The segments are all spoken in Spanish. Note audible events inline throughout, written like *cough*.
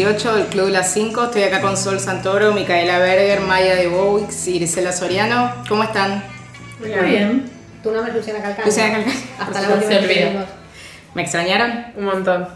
Episodio número 18 del Club de las 5. Estoy acá con Sol Santoro, Micaela Berger, Maya de Bowix y Grisela Soriano. ¿Cómo están? Muy bien. Tu nombre es Luciana Calcani. Luciana Calcani. Hasta la última. ¿Me extrañaron? Un montón.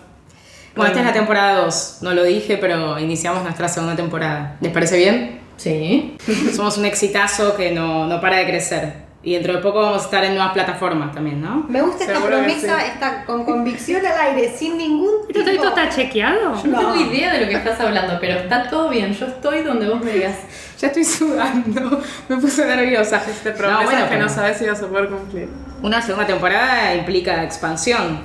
Bueno, esta es la temporada 2. No lo dije, pero iniciamos nuestra segunda temporada. ¿Les parece bien? Sí. *laughs* Somos un exitazo que no, no para de crecer. Y dentro de poco vamos a estar en nuevas plataformas también, ¿no? Me gusta esta promesa, sí. esta con convicción al aire, sin ningún tipo... ¿Esto, esto está chequeado? Yo no tengo idea de lo que estás hablando, pero está todo bien. Yo estoy donde vos me digas. Ya estoy sudando. *laughs* Me puse nerviosa. Te prometo No, bueno, que no sabes si vas a poder cumplir. Una segunda temporada implica expansión,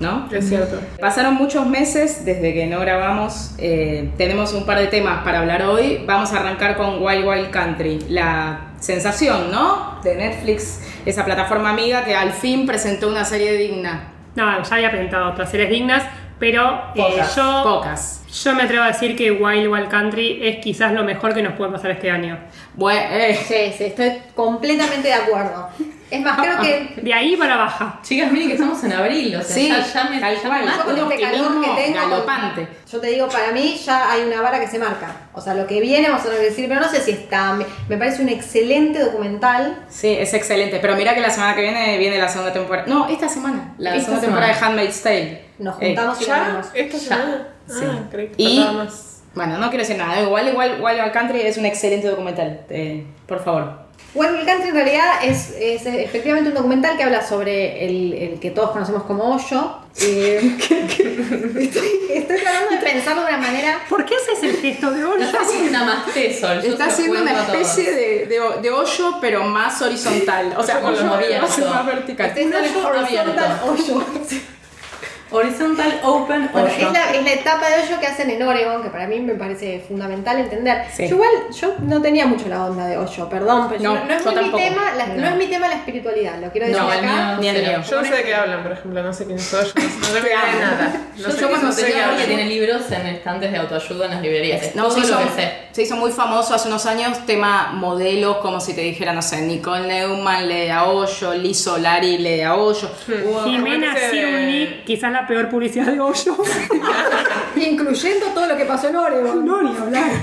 ¿no? Es cierto. Pasaron muchos meses desde que no grabamos. eh, tenemos un par de temas para hablar hoy. Vamos a arrancar con Wild Wild Country, la sensación, ¿no? De Netflix, esa plataforma amiga que al fin presentó una serie digna. No, ya había presentado otras series dignas, pero eh, Pocas, yo, pocas. Yo me atrevo a decir que Wild Wild Country es quizás lo mejor que nos puede pasar este año. Bueno, eh, Sí, sí, estoy completamente de acuerdo. Es más, creo que *laughs* De ahí para baja. Chicas, miren que estamos en abril, o sea, sí, ya, ya me, yo con este calor que tengo... galopante. Yo te digo, para mí ya hay una vara que se marca. O sea, lo que viene vamos a decir, pero no sé si está... Me, me parece un excelente documental. Sí, es excelente. Pero mira que la semana que viene viene la segunda temporada. No, esta semana. La Esta segunda semana. temporada de Handmaid's Tale. Nos Eh, juntamos y lo ¿Ya? vemos. ¿Esta Ya. Sí. Ah, creí que Y- más. Bueno, no quiero decir nada. Igual, igual, Wild Wild Country es un excelente documental. Eh, por favor. El Country en realidad es, es efectivamente un documental que habla sobre el, el que todos conocemos como hoyo. Eh, *laughs* estoy, estoy tratando de pensarlo de una manera... ¿Por qué haces el gesto de hoyo? está haciendo una masté, Sol. yo Está te lo haciendo una especie de, de, de hoyo, pero más horizontal. O sea, con hoyo lo abierto. más- más vertical. Este es Un hoyo horizontal hoyo. *laughs* Horizontal Open Bueno, es la, es la etapa de hoyo que hacen en Oregon, que para mí me parece fundamental entender. Sí. Yo igual, yo no tenía mucho la onda de hoyo, perdón, pero No, yo- no, es yo mi tema, la- no. No. es mi tema la espiritualidad, lo quiero decir No, el acá. mío Ni el mío. Yo no sé de qué hablan, por ejemplo, no sé quién soy, *laughs* yo no, tengo idea de nada. No Yo sé sé cuando sé que tiene libros en estantes de autoayuda en las librerías. Es No, todo lo que sé. Se hizo muy famoso hace unos años tema modelos, como si te dijera, no sé, Nicole Neumann lee a hoyo, Liz Solari lee a hoyo. Hubo- Jimena Siunik, quizás la peor publicidad de hoyo. *laughs* Incluyendo todo lo que pasó en Oregon. No, ni hablar. *laughs*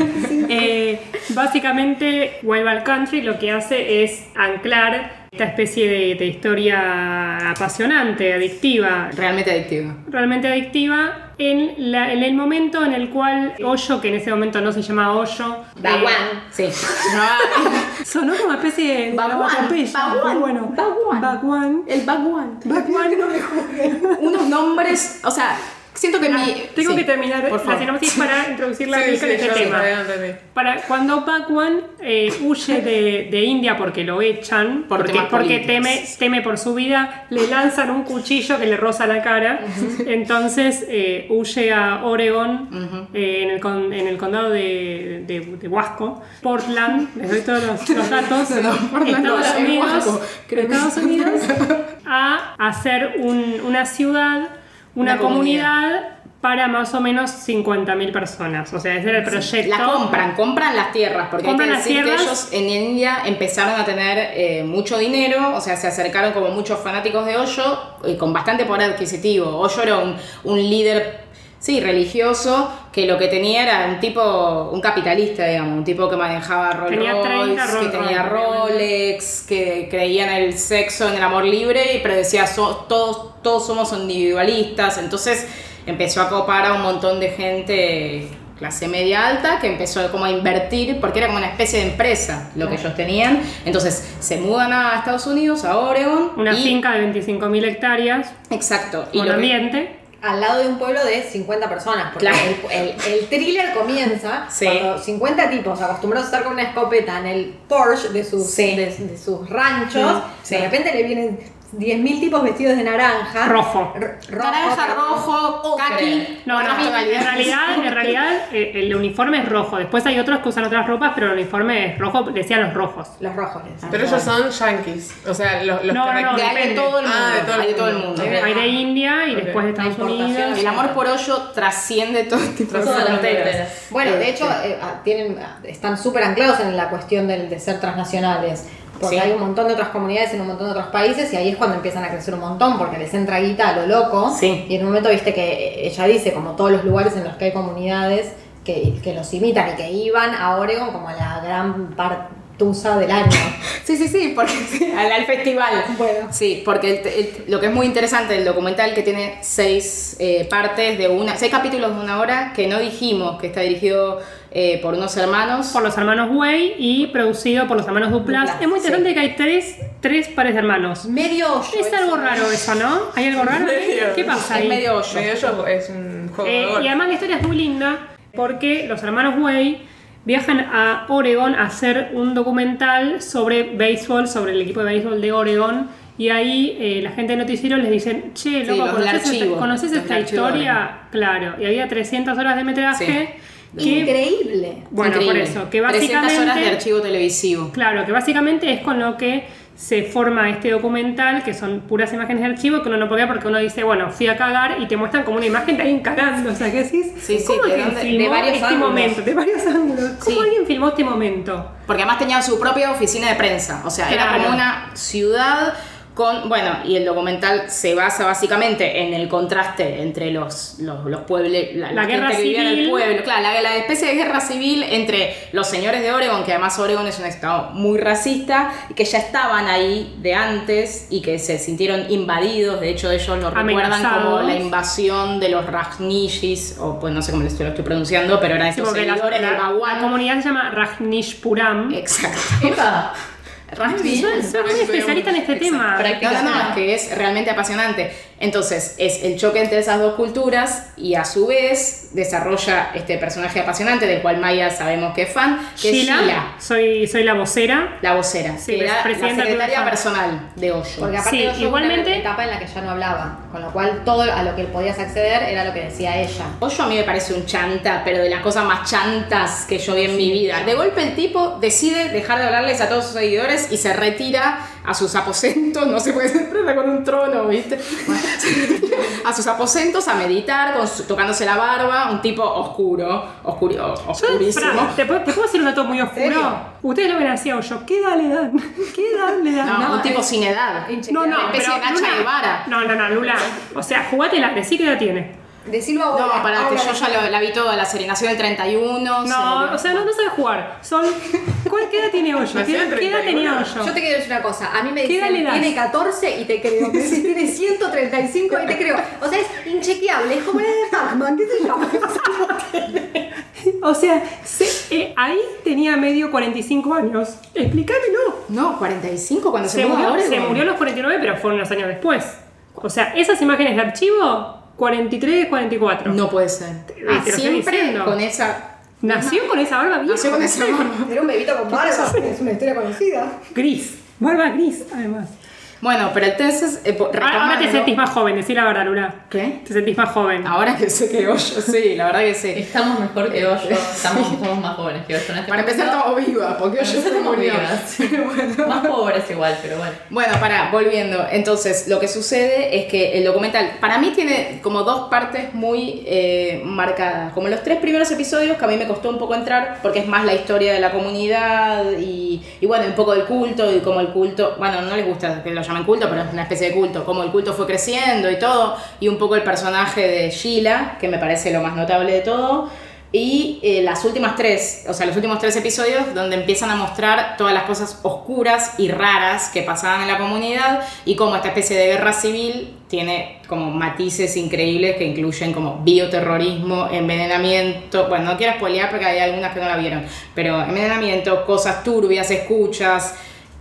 Eh, básicamente, Wild Wild Country lo que hace es anclar esta especie de, de historia apasionante, adictiva, Realmente adictivo. realmente adictiva, en, la- en el momento en el cual Hoyo, que en ese momento no se llama Hoyo, Baguán. Sí. No, *laughs* sonó como una especie de Baguán, baguán, bueno, baguán. Baguán. el Baguán. Baguán. Unos nombres, o sea, siento que mi... Tengo sí, que terminar por la sinopsis para introducir la Sí, sí, en este tema. entendí. Para cuando Bakwan eh, huye de, de India porque lo echan, Por porque, teme, teme por su vida, le lanzan un cuchillo que le roza la cara. Entonces eh, huye a Oregon, eh, en, el con- en el condado de, de, de Huasco, Portland, les doy todos los, los datos, *laughs* no, Estados es Unidos, Estados a hacer un- una ciudad, una, Una comunidad. comunidad. para más o menos 50.000 personas. O sea, ese era el proyecto. La compran, compran las tierras, porque Compran hay que decir tierras. que ellos en India empezaron a tener eh, mucho dinero, o sea, se acercaron como muchos fanáticos de Hoyo eh, con bastante poder adquisitivo. Hoyo era un, un líder, sí, religioso, que lo que tenía era un tipo, un capitalista, digamos, un tipo que manejaba Rolls Tenía 30 Royce, que Rolls tenía Rolex, que creía en el sexo, en el amor libre, pero decía, "So- todos, todos somos individualistas, entonces empezó a copar a un montón de gente clase media alta que empezó como a invertir porque era como una especie de empresa lo que ellos tenían. Entonces se mudan a Estados Unidos a Oregon Una y- finca de 25.000 hectáreas, exacto y que- ambiente. Al lado de un pueblo de 50 personas. Porque Claro. el, el, el thriller comienza Sí. cuando 50 tipos acostumbrados a estar con una escopeta en el Porsche de sus, Sí. de, de sus ranchos, Sí. de repente le vienen 10.000 tipos vestidos de naranja. Rojo. R- naranja rojo ocre. kaki No, no, en realidad, en realidad eh, el uniforme es rojo. Después hay otros que usan otras ropas, pero el uniforme es rojo, decían los rojos. Los rojos. les. Pero ellos son yankees. O sea, los, los No, no, no, hay de todo el mundo Ah, de todo el hay de todo el mundo. Hay de India y después de Estados. Unidos. el amor por hoyo trasciende todo tipo de fronteras. Bueno, de Este, hecho, eh, ah, tienen, ah, están súper anclados en la cuestión del- de ser transnacionales. Porque Sí. hay un montón de otras comunidades en un montón de otros países y ahí es cuando empiezan a crecer un montón porque les entra guita a lo loco. Sí. Y en un momento viste que ella dice, como todos los lugares en los que hay comunidades que, que los imitan y que iban a Oregon como la gran partusa del año. *laughs* Sí, sí, sí, porque al, al festival. Bueno. Sí, porque el- el- lo que es muy interesante del documental que tiene seis eh, partes de una, seis capítulos de una hora que no dijimos que está dirigido eh, por unos hermanos. Por los hermanos Way y producido por los hermanos Duplas. Duplas, Es muy interesante sí. que hay tres, tres pares de hermanos. Medio hoyo. Es algo eso. raro eso, ¿no? ¿Hay algo raro? ¿Qué pasa Es ahí? medio hoyo. Medio yo es un juego Eh, de y además la historia es muy linda porque los hermanos Way viajan a Oregon a hacer un documental sobre béisbol, sobre el equipo de béisbol de Oregon. Y ahí eh, la gente de noticiero les dicen, che, loco, ¿conoces, esta, conoces historia? Claro, y había 300 horas de metraje. Increíble. bueno, Increíble. por eso, que 300 horas de básicamente... archivo televisivo. Claro, que básicamente es con lo que se forma este documental, que son puras imágenes de archivo, que uno no puede ver porque uno dice, bueno, fui a cagar y te muestran como una imagen de alguien cagando. O sea, que decís, Sí, sí, ¿cómo ¿de alguien filmó De varios este ángulos. momento? De varios *laughs* ángulos. ¿Cómo Sí. alguien filmó este momento? Porque además tenían su propia oficina de prensa. O sea, era como una ciudad con. Bueno, y el documental se basa básicamente en el contraste entre los, los, los pueblos. La, La guerra gente que vivía en el civil. pueblo. Claro, la, la especie de guerra civil entre los señores de Oregon, que además Oregon es un estado muy racista, que ya estaban ahí de antes y que se sintieron invadidos. De hecho, ellos lo recuerdan como la invasión de los Rajnishis, o pues no sé cómo lo estoy, lo estoy pronunciando, pero eran Sí, porque la, seguidores del la- la comunidad se llama Rajnishpuram. Exacto. *laughs* Rajnish. Soy, soy muy especialista en este tema. No, no, no, es que es realmente apasionante. Entonces, es el choque entre esas dos culturas y a su vez desarrolla este personaje apasionante del cual Maya sabemos que es fan, que es Sheila, Soy, soy la vocera. la vocera, Sí, que era la secretaria personal de Hoyo. Porque aparte Sí, de Hoyo, igualmente- una etapa en la que ya no hablaba, con lo cual todo a lo que podías acceder era lo que decía ella. Hoyo a mí me parece un chanta, pero de las cosas más chantas que yo vi en mi vida. De golpe el tipo decide dejar de hablarles a todos sus seguidores y se retira a sus aposentos, no se entra *laughs* con un trono, ¿viste? A sus aposentos a meditar, con su- tocándose la barba, un tipo oscuro, oscuro oscurísimo. ¿te, puedo, ¿Te puedo decir un dato muy oscuro? Ustedes lo ven así a yo. ¿Qué edad le dan? *laughs* ¿Qué edad le dan? No, un tipo es- sin edad. No, no, Una especie pero de Nacha Lula- Guevara. No, no, no, Lula. O sea, jugátela, decí qué edad tiene. Decirlo ahora. No, para que yo ya lo- la vi toda, la serie nació en el 31. se No, o sea, no, no sabe jugar. Son. ¿Cuál, ¿Qué edad tiene Hoyo? ¿Qué, qué edad 31. tenía Yo Hoyo? te quiero decir una cosa, a mí me ¿Qué edad dicen tiene 14 y te creo, me dicen tiene 135 y te creo. O sea, es inchequeable, es como la de Pac-Man, ¿qué sé yo? O sea, se- eh, ahí tenía medio 45 años. Explícamelo. No, 45 cuando se, Se murió, se murió a los 49, pero fueron unos años después. O sea, esas imágenes de archivo, 43, 44. No puede ser. te Ah, estoy siempre con esa. Nació con esa barba vieja. Nació con esa barba. Era un bebito con barba, es una historia conocida. Gris. Barba gris, además. Bueno, pero entonces. eh, Ahora, ahora te sentís más joven, decí la verdad, Lula. ¿Qué? Te sentís más joven. Ahora que sé que Hoyo, sí, la verdad que sí. Estamos mejor que Hoyo, estamos, somos más jóvenes que Hoyo. Este Para empezar, estamos vivas, porque Hoyo se Estamos murió. vivas. *laughs* Más pobres igual, pero bueno. Bueno, para, volviendo. Entonces, lo que sucede es que el documental, para mí, tiene como dos partes muy eh, marcadas. Como los tres primeros episodios, que a mí me costó un poco entrar, porque es más la historia de la comunidad y, y bueno, un poco del culto y como el culto, bueno, no les gusta que lo llamen culto, pero es una especie de culto, como el culto fue creciendo y todo, y un poco el personaje de Sheila, que me parece lo más notable de todo. Y eh, las últimas tres, o sea, los últimos tres episodios donde empiezan a mostrar todas las cosas oscuras y raras que pasaban en la comunidad y cómo esta especie de guerra civil tiene como matices increíbles que incluyen como bioterrorismo, envenenamiento, bueno, no quiero spoilear porque hay algunas que no la vieron, pero envenenamiento, cosas turbias, escuchas,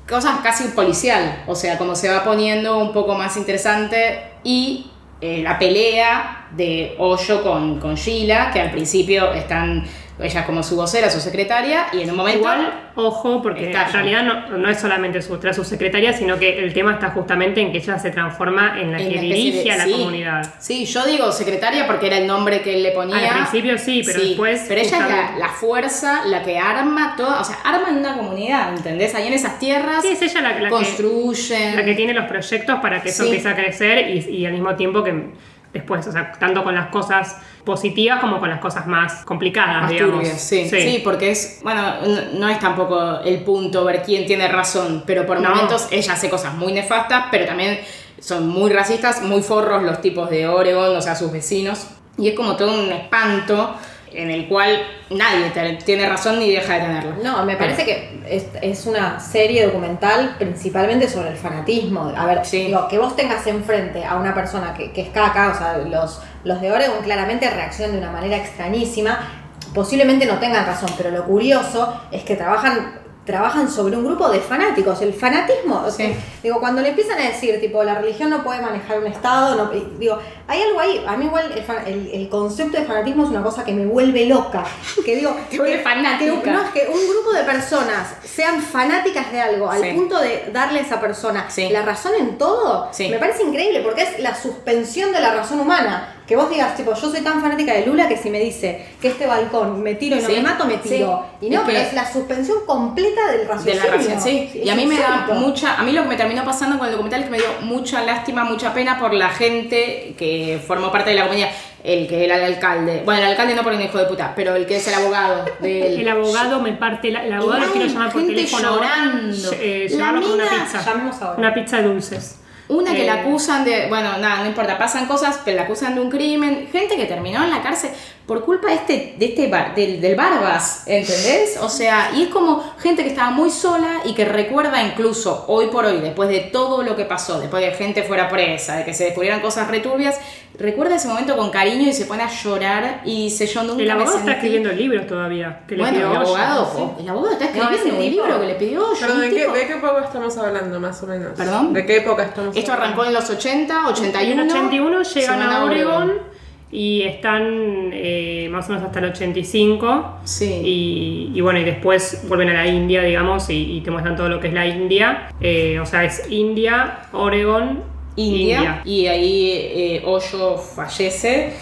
cosas casi policial, o sea, como se va poniendo un poco más interesante y eh, la pelea de Hoyo con, con Sheila, que al principio están ella como su vocera, su secretaria, y en un momento... Igual, ojo, porque en realidad no, no es solamente su, su secretaria, sino que el tema está justamente en que ella se transforma en la en que dirige de- a la sí. comunidad. Sí, yo digo secretaria porque era el nombre que él le ponía. Al principio sí, pero después Pero ella es la, la fuerza, la que arma todo, o sea, arman una comunidad, ¿entendés? Ahí en esas tierras Sí, es ella la, la que, construyen. la que tiene los proyectos para que eso Sí. empiece a crecer y, y al mismo tiempo que después, o sea, tanto con las cosas positivas como con las cosas más complicadas, Más digamos. turbias, sí. sí. porque es, bueno, no, no es tampoco el punto ver quién tiene razón, pero por No. momentos ella hace cosas muy nefastas, pero también son muy racistas, muy forros los tipos de Oregon, o sea, sus vecinos, y es como todo un espanto en el cual nadie tiene razón ni deja de tenerla. No, me parece que es, es una serie documental principalmente sobre el fanatismo. A ver, Sí. digo, que vos tengas enfrente a una persona que, que es caca, o sea, los, los de Oregon claramente reaccionan de una manera extrañísima. Posiblemente no tengan razón, pero lo curioso es que trabajan trabajan sobre un grupo de fanáticos, el fanatismo, o sea, Sí. digo, cuando le empiezan a decir, tipo, la religión no puede manejar un estado, no, digo, hay algo ahí, a mí igual el, fa- el- el concepto de fanatismo es una cosa que me vuelve loca, que digo, *laughs* Te que- fanática. que- no, es que un grupo de personas sean fanáticas de algo al Sí. punto de darle a esa persona Sí. la razón en todo, me parece increíble porque es la suspensión de la razón humana. Que vos digas, tipo, yo soy tan fanática de Lula que si me dice que este balcón me tiro y no Sí. me mato, me tiro. Sí. Y no, Es pero que- es la suspensión completa del de raciocinio. la ración, sí. Es Y a mí me da mucha, a mí lo que me terminó pasando con el documental es que me dio mucha lástima, mucha pena por la gente que formó parte de la comunidad, el que era el alcalde, bueno, el alcalde no por un hijo de puta, pero el que es el abogado de *laughs* El abogado me parte, la- el abogado lo quiero llamar por gente teléfono llorando. eh, La con una mina- pizza. Llamemos ahora. Una pizza de dulces. Una que Eh, la acusan de, bueno, nada, no importa, pasan cosas, pero la acusan de un crimen, gente que terminó en la cárcel por culpa de este, de este bar- del, del Barbas, ¿entendés? O sea, y es como gente que estaba muy sola y que recuerda incluso hoy por hoy, después de todo lo que pasó, después de que gente fuera presa, de que se descubrieran cosas returbias, recuerda ese momento con cariño y se pone a llorar y dice yo nunca El me abogado está escribiendo libros todavía. Que le Bueno, pidió el abogado, el abogado está escribiendo ese un tipo- libro que le pidió yo. ¿de qué, tipo- ¿de qué época estamos hablando, más o menos? ¿Perdón? ¿De qué época estamos Esto hablando? arrancó en los 80, 81. En el 81 se llegan a Oregon y están eh, más o menos hasta el 85. Sí. Y, y bueno, y después vuelven a la India, digamos, y, y te muestran todo lo que es la India. Eh, o sea, es India, Oregon, India, y ahí eh, Osho fallece.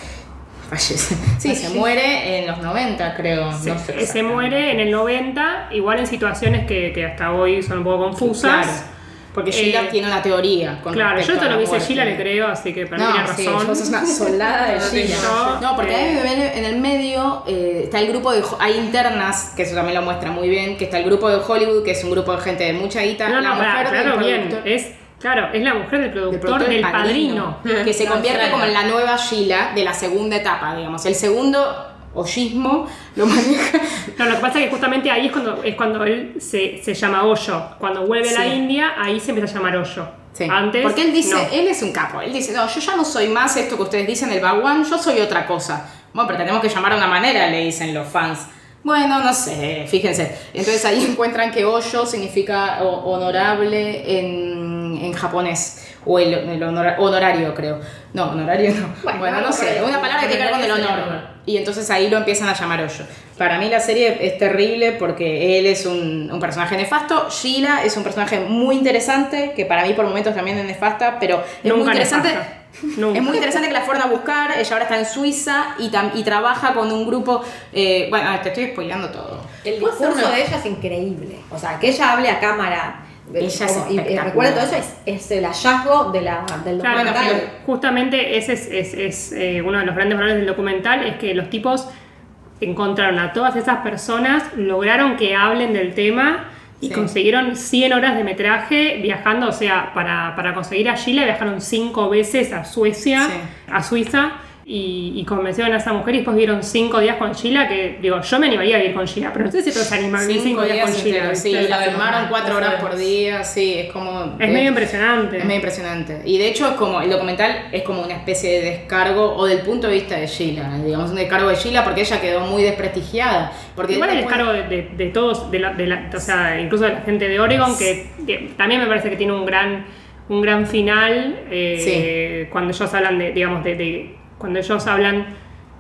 Fallece. Sí, *laughs* se muere en los 90, creo. Se, no sé se exactamente. muere en el 90, igual en situaciones que, que hasta hoy son un poco confusas. Claro. Porque Sheila Eh, tiene una teoría con Claro, yo todo lo la que dice. Sheila le creo, así que para mí No, tiene sí, razón. vos sos una soldada de *laughs* No, Sheila. No, porque eh, ahí en el- en el medio eh, está el grupo de... Hay internas, que eso también lo muestra muy bien, que está el grupo de Hollywood, que es un grupo de gente de mucha guita. No, la no, pará, mujer claro, bien. Es, claro, es la mujer del productor, productor del El padrino. *laughs* que se No, convierte como en la nueva Sheila de la segunda etapa, digamos. El segundo hoyismo lo maneja. No, lo que pasa es que justamente ahí es cuando, es cuando él se, se llama Hoyo. Cuando vuelve a la. India, ahí se empieza a llamar Hoyo. Sí. Antes. Porque él dice, no. él es un capo. Él dice, no, yo ya no soy más esto que ustedes dicen, el Bhagwan, yo soy otra cosa. Bueno, pero tenemos que llamar de una manera, le dicen los fans. Bueno, no sé, fíjense. Entonces ahí *laughs* encuentran que Osho significa honorable en, en japonés. O el, el honora- honorario, creo. No, honorario no. Bueno, Bueno, no sé, una palabra que tiene que ver con el honor. honor. Y entonces ahí lo empiezan a llamar Osho. Para mí la serie es terrible porque él es un, un personaje nefasto. Sheila es un personaje muy interesante, que para mí por momentos también es nefasta, pero es muy Nunca interesante. nefasta. Nunca. Es muy interesante que la fueron a buscar. Ella ahora está en Suiza y, tam- y trabaja con un grupo. eh, bueno, te estoy spoileando todo. El ¿Puedo hacer discurso de ella es increíble. O sea, que ella hable a cámara. Eh, Ella es como- y, y espectacular. recuerda todo eso, es, es el hallazgo de la, del Claro, documental. justamente ese es, es- es, eh, uno de los grandes valores del documental, es que los tipos encontraron a todas esas personas, lograron que hablen del tema y Sí. consiguieron 100 horas de metraje viajando, o sea, para, para conseguir a Sheila viajaron 5 veces a Suecia, Sí. a Suiza. Y, y convencieron a esa mujer y después vivieron 5 días con Sheila, que digo, yo me animaría a vivir con Sheila, pero no sé si todos se animan 5 Cinco días días con Sheila. sí, la filmaron cuatro horas por día, sí, es como... Es medio impresionante. Es medio impresionante. Y de hecho es como, el documental es como una especie de descargo, o del punto de vista de Sheila, digamos un descargo de Sheila porque ella quedó muy desprestigiada. Porque Igual el descargo de, de- de todos, de la, de la- o sea, incluso de la gente de Oregon, que, que también me parece que tiene un gran, un gran final eh, cuando ellos hablan de, digamos, de, de- cuando ellos hablan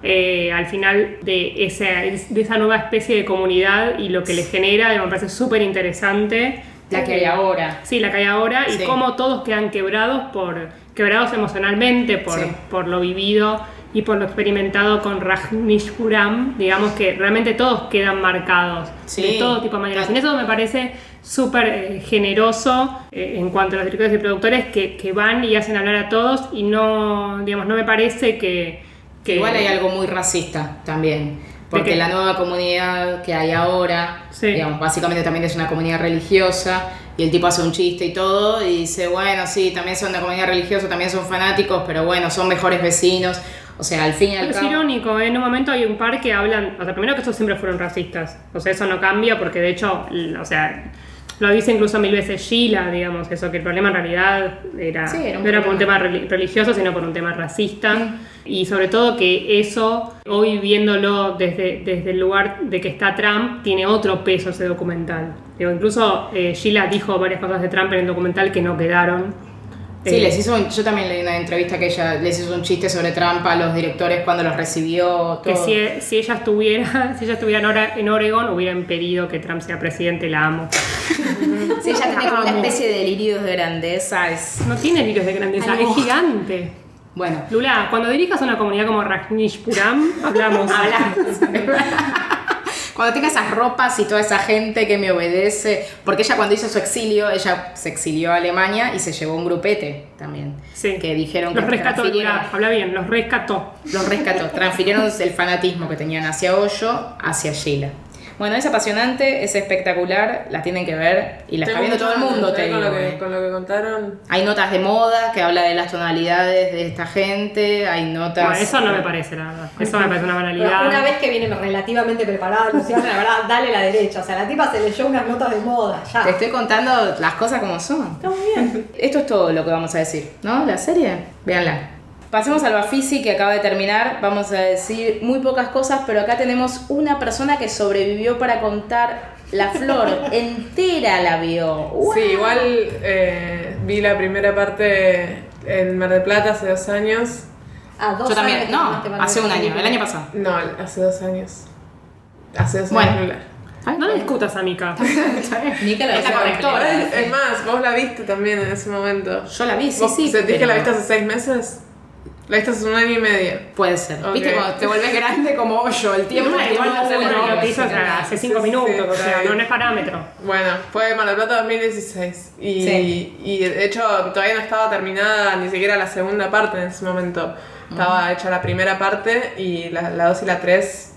eh, al final de esa, de esa nueva especie de comunidad y lo que les genera, me parece súper interesante. La que hay ahora. Sí, la que hay ahora y cómo todos quedan quebrados por quebrados emocionalmente por, Sí. por lo vivido y por lo experimentado con Rajnishpuram, digamos que realmente todos quedan marcados Sí. de todo tipo de maneras. Y en eso me parece súper eh, generoso eh, en cuanto a los directores y productores que, que van y hacen hablar a todos y no, digamos, no me parece que... que Igual hay algo muy racista también. Porque la nueva comunidad que hay ahora, Sí. digamos, básicamente también es una comunidad religiosa, y el tipo hace un chiste y todo, y dice, bueno, sí, también son una comunidad religiosa, también son fanáticos, pero bueno, son mejores vecinos. O sea, al fin y al Es cabo... irónico, ¿eh? en un momento hay un par que hablan, o sea, primero que estos siempre fueron racistas, o sea, eso no cambia porque de hecho, o sea, lo dice incluso mil veces Sheila, digamos, eso, que el problema en realidad era, Sí, era un no era por un tema religioso, sino por un tema racista, y sobre todo que eso, hoy viéndolo desde, desde el lugar de que está Trump, tiene otro peso ese documental. Digo, incluso eh, Sheila dijo varias cosas de Trump en el documental que no quedaron. Sí, Eh, les hizo un- yo también leí una entrevista que ella les hizo un chiste sobre Trump a los directores cuando los recibió. Que si, si ella estuviera, *laughs* si ella estuviera en, Oregon, hubiera impedido que Trump sea presidente, la amo. *laughs* Sí, ella tiene como una especie de delirios de grandeza. Es... No tiene virus de grandeza, Ay, no. es gigante. Bueno, Lula, cuando dirijas una comunidad como Rajnishpuram, hablamos. *laughs* Cuando tenga esas ropas y toda esa gente que me obedece, porque ella cuando hizo su exilio, ella se exilió a Alemania y se llevó un grupete también. Sí. Que dijeron Los que rescató, habla bien, los rescató. los rescató, transfirieron el fanatismo que tenían hacia Hoyo hacia Sheila. Bueno, es apasionante, es espectacular, la tienen que ver y la está viendo todo el mundo, te ¿eh? digo. con, lo que, eh. con lo que contaron. Hay notas de moda que habla de las tonalidades de esta gente, hay notas... Bueno, eso no me parece, la verdad. Eso me parece una Pero banalidad. Una vez que viene relativamente preparada, Luciana, la verdad, *laughs* dale la derecha. O sea, la tipa se leyó unas notas de moda, ya. Te estoy contando las cosas como son. Está muy bien. Esto es todo lo que vamos a decir, ¿no? La serie, véanla. Pasemos al Bafisi que acaba de terminar. Vamos a decir muy pocas cosas, pero acá tenemos una persona que sobrevivió para contar la flor *laughs* entera la vio. ¡Wow! Sí, igual eh, vi la primera parte en Mar del Plata hace dos años. Ah, dos Yo también, años que no, hace un año, el año pasado. No, hace dos años. Hace dos Bueno. años. No le discutas a Mika. Mica *laughs* la Es la correctora. Es más, vos la viste también en ese momento. Yo la vi, sí, ¿Vos sí. sentís que pero- la viste hace seis meses? La viste hace un año y medio. Puede ser. Ok. ¿Viste cuando te vuelves grande como hoyo? El tiempo, tiempo igual lo- que hizo hace- hace cinco Sí, sí, minutos, sí, o sea, no es parámetro. Bueno, fue Mar del Plata 2016. Y, Sí. y de hecho todavía no estaba terminada ni siquiera la segunda parte en ese momento. Estaba hecha la primera parte y la, la 2 y la 3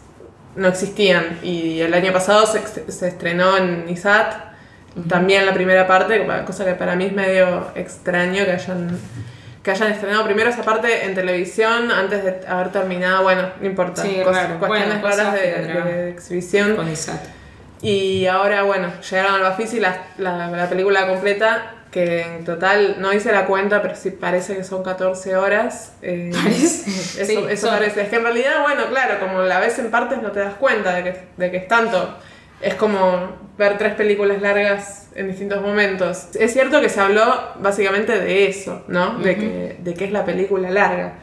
no existían. Y el año pasado se, se estrenó en ISAT también la primera parte, cosa que para mí es medio extraño que hayan, que hayan estrenado primero esa parte en televisión antes de haber terminado. Bueno, no importa. Sí, Cos-. Cuestiones Bueno, raras de, exhibición. Con. Y ahora, bueno, llegaron al Bafisi la, la, la película completa, que en total no hice la cuenta, pero sí parece que son 14 horas. eh, Parece. *laughs* Eso, Sí, eso parece. Es que en realidad, bueno, claro, como la ves en partes no te das cuenta de que, de que es tanto. Es como ver tres películas largas en distintos momentos. Es cierto que se habló básicamente de eso, ¿no? de, que, de que es la película larga.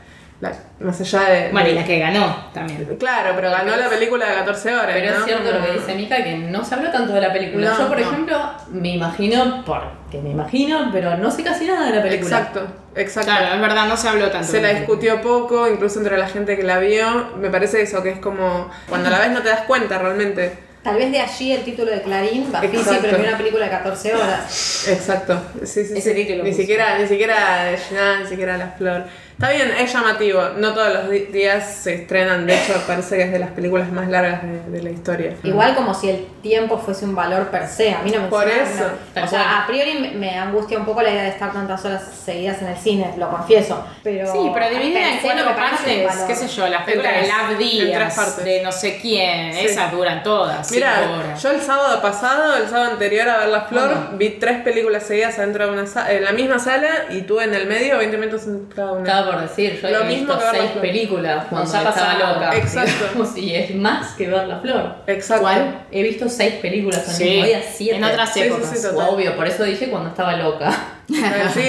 La- más allá de... Bueno, y la que ganó también. Claro, pero ganó la película de 14 horas. Pero ¿no? es cierto lo que dice Mika, que no se habló tanto de la película. No, Yo, por no. ejemplo, me imagino, porque me imagino, pero no sé casi nada de la película. Exacto, exacto. Claro, es verdad, no se habló tanto. Se de la película. discutió poco, incluso entre la gente que la vio. Me parece eso, que es como. Cuando la ves no te das cuenta realmente. Tal vez de allí el título de Clarín, Bafisi Exacto. premió una película de 14 horas. Exacto. Sí, sí, Ese sí. título Ni puso. siquiera, ni siquiera de Jean, ni siquiera La Flor. Está bien, es llamativo. No todos los días se estrenan. De hecho, parece que es de las películas más largas de, de la historia. Igual como si el tiempo fuese un valor per se. A mí no me Por eso. no. O sea, a priori me- angustia un poco la idea de estar tantas horas seguidas en el cine, lo confieso. Pero Sí, pero dividida per en cuatro partes, qué sé yo, las películas de Lab en tres Díaz, partes. de no sé quién, Sí. esas duran todas, Mira, yo el sábado pasado, el sábado anterior a ver La Flor, Bueno. vi tres películas seguidas adentro de una en la misma sala y tuve en el medio 20 minutos en cada una. Estaba por decir, yo Lo he mismo visto que seis películas cuando Nos ha estaba pasado. loca. Exacto. digamos, y es más que ver la flor. Exacto. ¿Cuál? He visto seis películas en Sí, el mismo día, siete. en otras Sí, sí, épocas. sí, total. Obvio, por eso dije cuando estaba loca. Sí,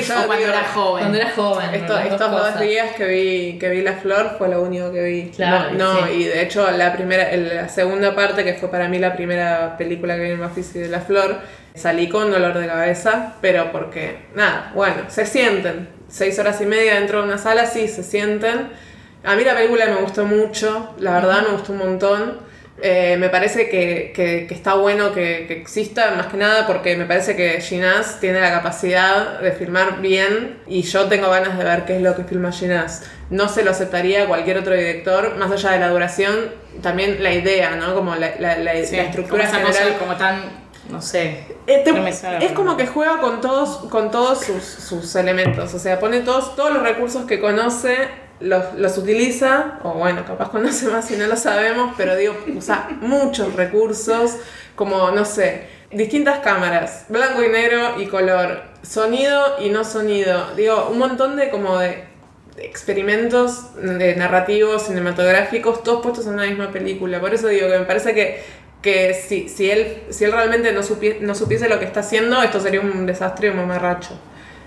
*laughs* yo o cuando era joven. Cuando era joven. Esto- estos dos cosas. días que vi, que vi La Flor fue lo único que vi. Claro, no, no, sí. y de hecho la primera, el- la segunda parte, que fue para mí la primera película que vi en Bafisi de La Flor, salí con dolor de cabeza, pero porque, nada, bueno, se sienten. Seis horas y media dentro de una sala, sí, se sienten. A mí la película me gustó mucho, la verdad me gustó un montón. Eh, me parece que, que- que está bueno que, que exista, más que nada porque me parece que Ginás tiene la capacidad de filmar bien y yo tengo ganas de ver qué es lo que filma Ginás. No se lo aceptaría a cualquier otro director, más allá de la duración, también la idea, ¿no? Como la, la- la- Sí, la estructura como esa general. cosa como tan, no sé. Eh, te- No me sale. es como que juega con todos, con todos sus, sus elementos. O sea, pone todos, todos los recursos que conoce, los, los utiliza. O bueno, capaz conoce más si no lo sabemos, pero digo, usa muchos recursos. Como, no sé, distintas cámaras, blanco y negro y color, sonido y no sonido. Digo, un montón de como de experimentos de narrativos, cinematográficos, todos puestos en una misma película. Por eso digo que me parece que, que si, si, él, si él realmente no, supie- no supiese lo que está haciendo, esto sería un desastre y un mamarracho.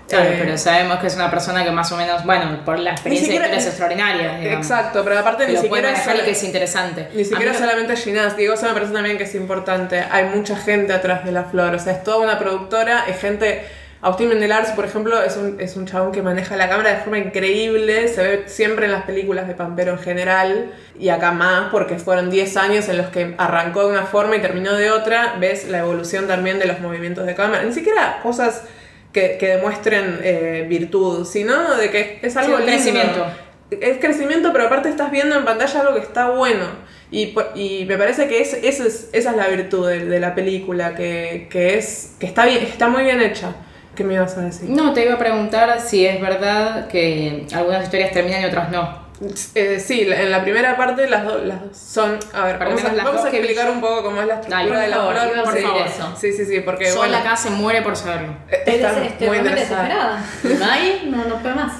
Claro, Eh, pero sabemos que es una persona que más o menos, bueno, por la experiencia siquiera- es extraordinaria. digamos. Exacto, pero aparte Que ni siquiera es, que es interesante. ni siquiera solamente Ginás, digo, eso me parece también que es importante. Hay mucha gente atrás de la flor, o sea, es toda una productora, es gente. Agustín Mendelars, por ejemplo, es un, es un chabón que maneja la cámara de forma increíble, se ve siempre en las películas de Pampero en general, y acá más, porque fueron 10 años en los que arrancó de una forma y terminó de otra, ves la evolución también de los movimientos de cámara, ni siquiera cosas que, que demuestren eh, virtud, sino de que es algo Sí, lindo. crecimiento. Es crecimiento, pero aparte estás viendo en pantalla algo que está bueno. Y, y me parece que es, esa es, esa es la virtud de, de la película, que, que es que está, bien, está muy bien hecha. ¿Qué me ibas a decir? No, te iba a preguntar si es verdad que algunas historias terminan y otras no. Eh, sí, en la primera parte las dos las dos son... A ver, Por lo vamos a, menos las vamos a explicar un poco cómo es la estructura Dale, por de la favor, flor. iba a por decir favor. eso. Sí, sí, sí, porque Sol bueno, acá se muere por saberlo. eh, está ser muy interesada. desesperada. *laughs* No, no fue más.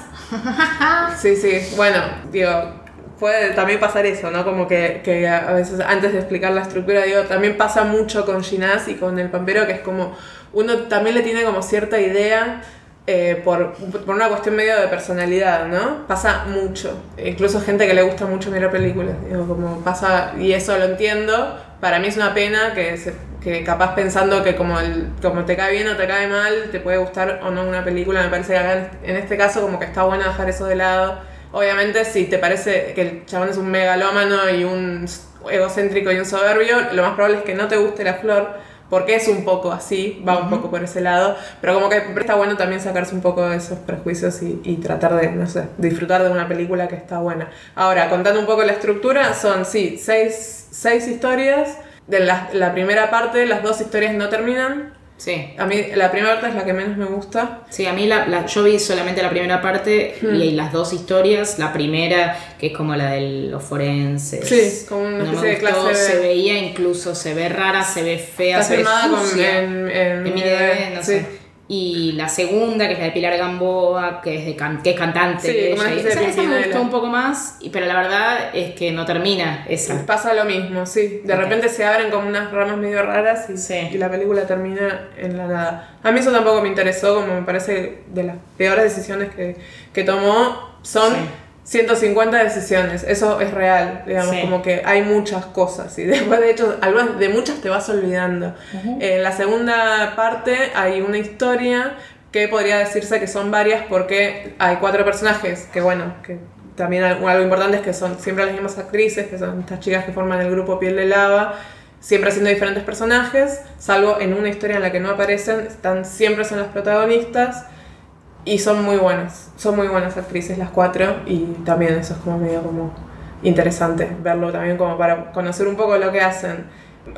Sí, sí, bueno, digo, puede también pasar eso, ¿no? Como que, que a veces antes de explicar la estructura, digo, también pasa mucho con Ginás y con el Pampero, que es como, uno también le tiene como cierta idea eh, por, por una cuestión medio de personalidad, ¿no? Pasa mucho, incluso gente que le gusta mucho mirar películas, digo, como pasa, y eso lo entiendo, para mí es una pena que, se- que capaz pensando que como, el, como te cae bien o te cae mal, te puede gustar o no una película, me parece que acá en, este caso como que está bueno dejar eso de lado. Obviamente si te parece que el chabón es un megalómano y un egocéntrico y un soberbio, lo más probable es que no te guste la flor, porque es un poco así, va un poco por ese lado, pero como que está bueno también sacarse un poco de esos prejuicios y, y tratar de, no sé, disfrutar de una película que está buena. Ahora, contando un poco la estructura, son, sí, seis, seis historias, de la, la primera parte, las dos historias no terminan, Sí. a mí la primera parte es la que menos me gusta, Sí, a mí la, la- yo vi solamente la primera parte Hmm. y las dos historias. La primera, que es como la de los forenses. Sí, como una no especie de clase se veía incluso, se ve rara, se ve fea, está se ve filmada con, sucia. en, en, En mi DB, no sí. sé. Y la segunda, que es la de Pilar Gamboa, que es, de can- que es cantante. Sí, que ella- esa, esa me gustó un poco más, pero la verdad es que no termina esa. Pasa lo mismo, sí. De repente se abren como unas ramas medio raras y, Sí. y la película termina en la nada. A mí eso tampoco me interesó, como me parece de las peores decisiones que, que tomó. Son Sí. 150 decisiones, eso es real, digamos, Sí. como que hay muchas cosas y *laughs* después de hecho algunas, de muchas te vas olvidando. En la segunda parte hay una historia que podría decirse que son varias porque hay cuatro personajes, que bueno, que también algo, algo importante es que son siempre las mismas actrices, que son estas chicas que forman el grupo Piel de Lava, siempre haciendo diferentes personajes, salvo en una historia en la que no aparecen, están siempre son las protagonistas y son muy buenas, son muy buenas actrices las cuatro y también eso es como medio como interesante verlo también como para conocer un poco lo que hacen.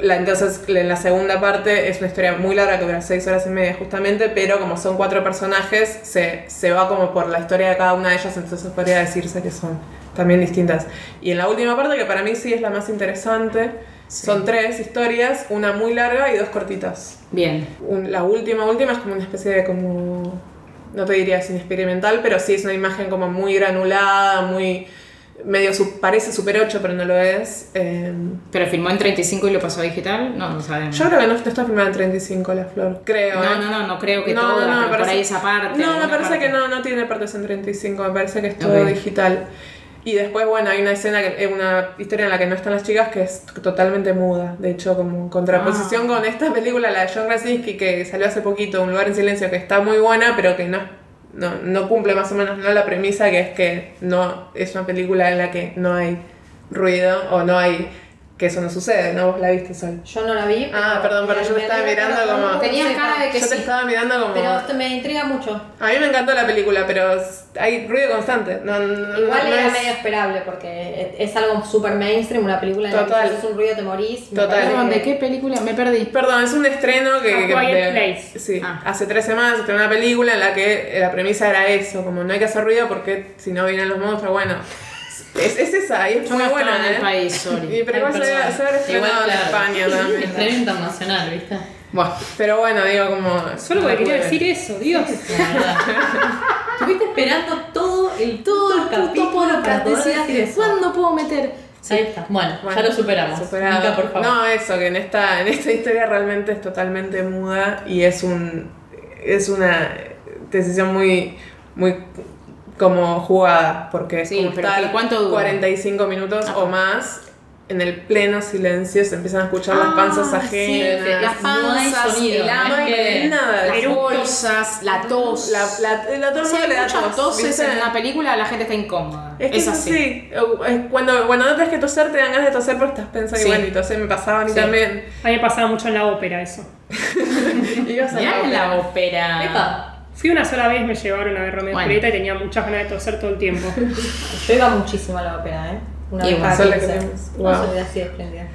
La, entonces en la segunda parte es una historia muy larga que dura seis horas y media justamente, pero como son cuatro personajes se, se va como por la historia de cada una de ellas, entonces podría decirse que son también distintas. Y en la última parte, que para mí sí es la más interesante, son tres historias, una muy larga y dos cortitas Bien. un- la última, última es como una especie de como, no te diría sin experimental, pero sí es una imagen como muy granulada, muy, medio, su- parece Super 8, pero no lo es. Eh, ¿Pero filmó en 35 y lo pasó a digital? No, no sabemos. yo creo que no, no está filmada en 35 la flor, creo. no, ¿eh? no, no, no creo que No, toda, no, por ahí esa parte. No, me parece parte. que no, no tiene partes en 35, me parece que es todo digital. Y después, bueno, hay una escena, que es una historia en la que no están las chicas que es totalmente muda. De hecho, como en contraposición Ah. con esta película, la de John Krasinski, que salió hace poquito, Un lugar en silencio, que está muy buena, pero que no, no, no cumple más o menos no la premisa, que es que no es una película en la que no hay ruido o no hay que eso no sucede, ¿no? Vos la viste, Sol. Yo no la vi. Ah, perdón, pero yo te estaba mirando como- Tenías cara de que Yo te sí. estaba mirando como... Pero esto me intriga mucho. A mí me encantó la película, pero hay ruido constante. No, no- Igual no era es- medio esperable porque es algo súper mainstream, una película en la Total. que si haces un ruido te morís. Total. Perdón, que- ¿de qué película? Me perdí. Perdón, es un estreno que... A que- Quiet de- Place. Sí, Ah. hace tres semanas estrenó una película en la que la premisa era eso, como no hay que hacer ruido porque si no vienen los monstruos, bueno... Es, es esa, y es Yo muy no buena, en el ¿eh? país, sorry. Y pero debe se debe haber estrenado en. España *laughs* también. Estreno internacional, ¿viste? Bueno, Pero bueno, digo como... Solo porque quería decir eso, Dios. La verdad. *laughs* Estuviste esperando todo el todo el capítulo para poder decir eso. ¿Cuándo puedo meter? Ahí está. Bueno, Bueno, ya lo superamos. superado. Mica, por favor. No, eso, que en esta, en esta historia realmente es totalmente muda y es un es una decisión muy, muy como jugada, porque es Sí, como pero estar ¿qué- cuánto dura? 45 minutos o más en el pleno silencio, se empiezan a escuchar las panzas Ah, sí, ajenas. las No hay panzas, sonido, el no hambre, es que- nada, las eructos. bolsas, la tos. La, la, la, mundo hay le da tos, toses en una película, la gente está incómoda. Es que Es así. Es Cuando, cuando no tenés que toser, te dan ganas de toser porque estás pensando Sí. y bueno, me pasaba a mí Sí. también. A mí me pasaba mucho en la ópera eso. *laughs* Ibas a la ópera. ópera. Epa. Fui una sola vez, me llevaron a ver Romeo y Bueno. Julieta y tenía muchas ganas de toser todo el tiempo. *laughs* Yo iba muchísimo a la ópera, ¿eh? Una Y vez cada sola 15. queremos. No Wow. soy así espléndida.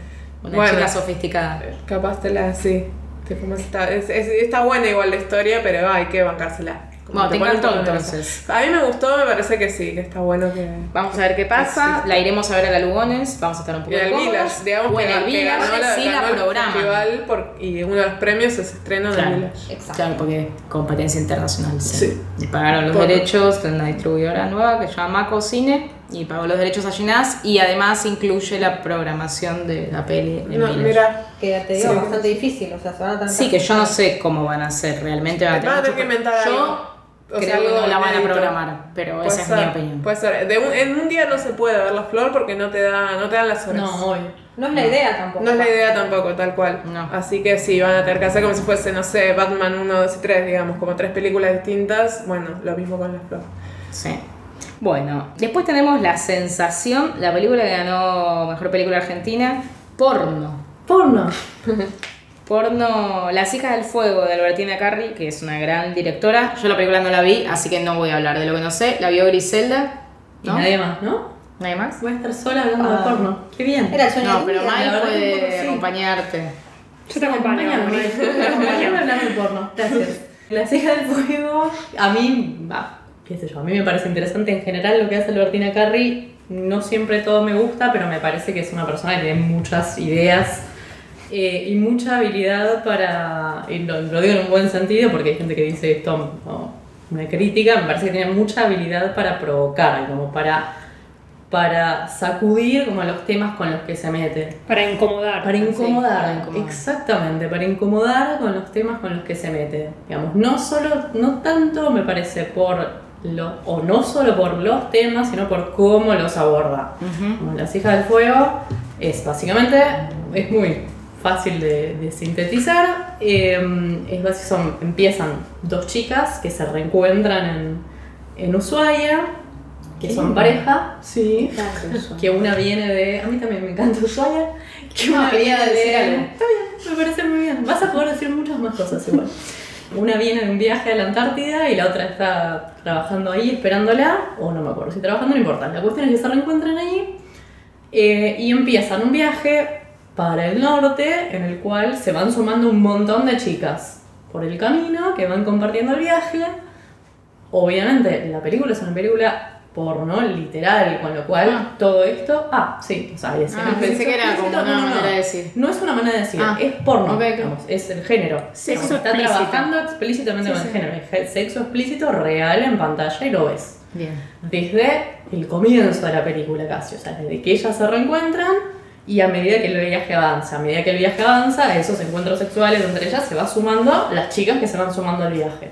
Una Bueno. chica sofisticada. Capaz te la sí. Te esta- es- es- está buena igual la historia, pero hay que bancársela. Bueno, te un encantó, entonces. A mí me gustó, me parece que sí, que está bueno que. Vamos a ver qué pasa. La iremos a ver a la Lugones. Vamos a estar un poco Y el incómodos. Village, digamos o en que, el que Village ganó la, sí la por- y uno de los premios es estreno Claro. Village. Exacto. Claro, porque competencia internacional. Sí. Y pagaron los Por- derechos de una distribuidora nueva que se llama Maco Cine y pagó los derechos a Ginás y además incluye la programación de la peli en No, Village. mira, Que te digo, Sí. bastante difícil, o sea, se van a Sí, que yo no sé cómo van a hacer realmente. Van a van a tener mucho que inventar Yo algo. O creo sea, que no la van a programar, pero Puede esa es mi opinión. Puede ser. De un- en un día no se puede ver la flor porque no te, da, no te dan las horas. No, hoy. No es la idea tampoco. No es la idea tampoco, tal cual. No. Así que sí, van a tener que hacer como si fuese, no sé, Batman 1, 2 y 3, digamos, como tres películas distintas. Bueno, lo mismo con la flor. Sí. Bueno, después tenemos La Sensación, la película que ganó Mejor Película Argentina, Porno. Porno. *laughs* Porno Las hijas del fuego de Albertina Carri, que es una gran directora. Yo la película no la vi, así que no voy a hablar de lo que no sé. La vio Griselda. Y ¿No? nadie más, ¿no? ¿Nadie más? Voy a estar sola hablando Ah. de porno. Qué bien. Era el sueño No, pero Mai puede poco sí. acompañarte. Yo te acompaño. Acompáñame, hablar de porno. Gracias. Las hijas del fuego, a mí, va, qué sé yo, a mí me parece interesante en general lo que hace Albertina Carri. No siempre todo me gusta, pero me parece que es una persona que tiene muchas ideas eh, y mucha habilidad para, y lo, lo digo en un buen sentido porque hay gente que dice esto como una crítica, me parece que tiene mucha habilidad para provocar, como para, para sacudir como los temas con los que se mete. Para incomodar. Para incomodar, para incomodar. exactamente, para incomodar con los temas con los que se mete. Digamos, no solo, no tanto me parece por lo, o no solo por los temas, sino por cómo los aborda. Como Las hijas del fuego es básicamente, es muy fácil de, de sintetizar. eh, es son, empiezan dos chicas que se reencuentran en, en Ushuaia, que son pareja. Sí *laughs* que una viene de. A mí también me encanta Ushuaia. Que No, una quería viene decir de. algo. Está bien, me parece muy bien. Vas a poder decir muchas más cosas igual. *laughs* Una viene de un viaje a la Antártida y la otra está trabajando ahí esperándola, o no me acuerdo si trabajando, no importa. La cuestión es que se reencuentran allí eh, y empiezan un viaje para el norte en el cual se van sumando un montón de chicas por el camino que van compartiendo el viaje. Obviamente, la película es una película porno, literal, con lo cual Ah. todo esto. Ah, sí, o sea, escenas Ah, de pensé que era como una no, manera de decir. No es una manera de decir, Ah, es porno, ok, ok. digamos, es el género. Sexo Digamos, está explícito. trabajando explícitamente Sí, con sí. el género. Es sexo explícito real en pantalla y lo ves Bien. desde el comienzo de la película casi, o sea, desde que ellas se reencuentran y a medida que el viaje avanza, a medida que el viaje avanza, esos encuentros sexuales entre ellas se va sumando las chicas que se van sumando al viaje.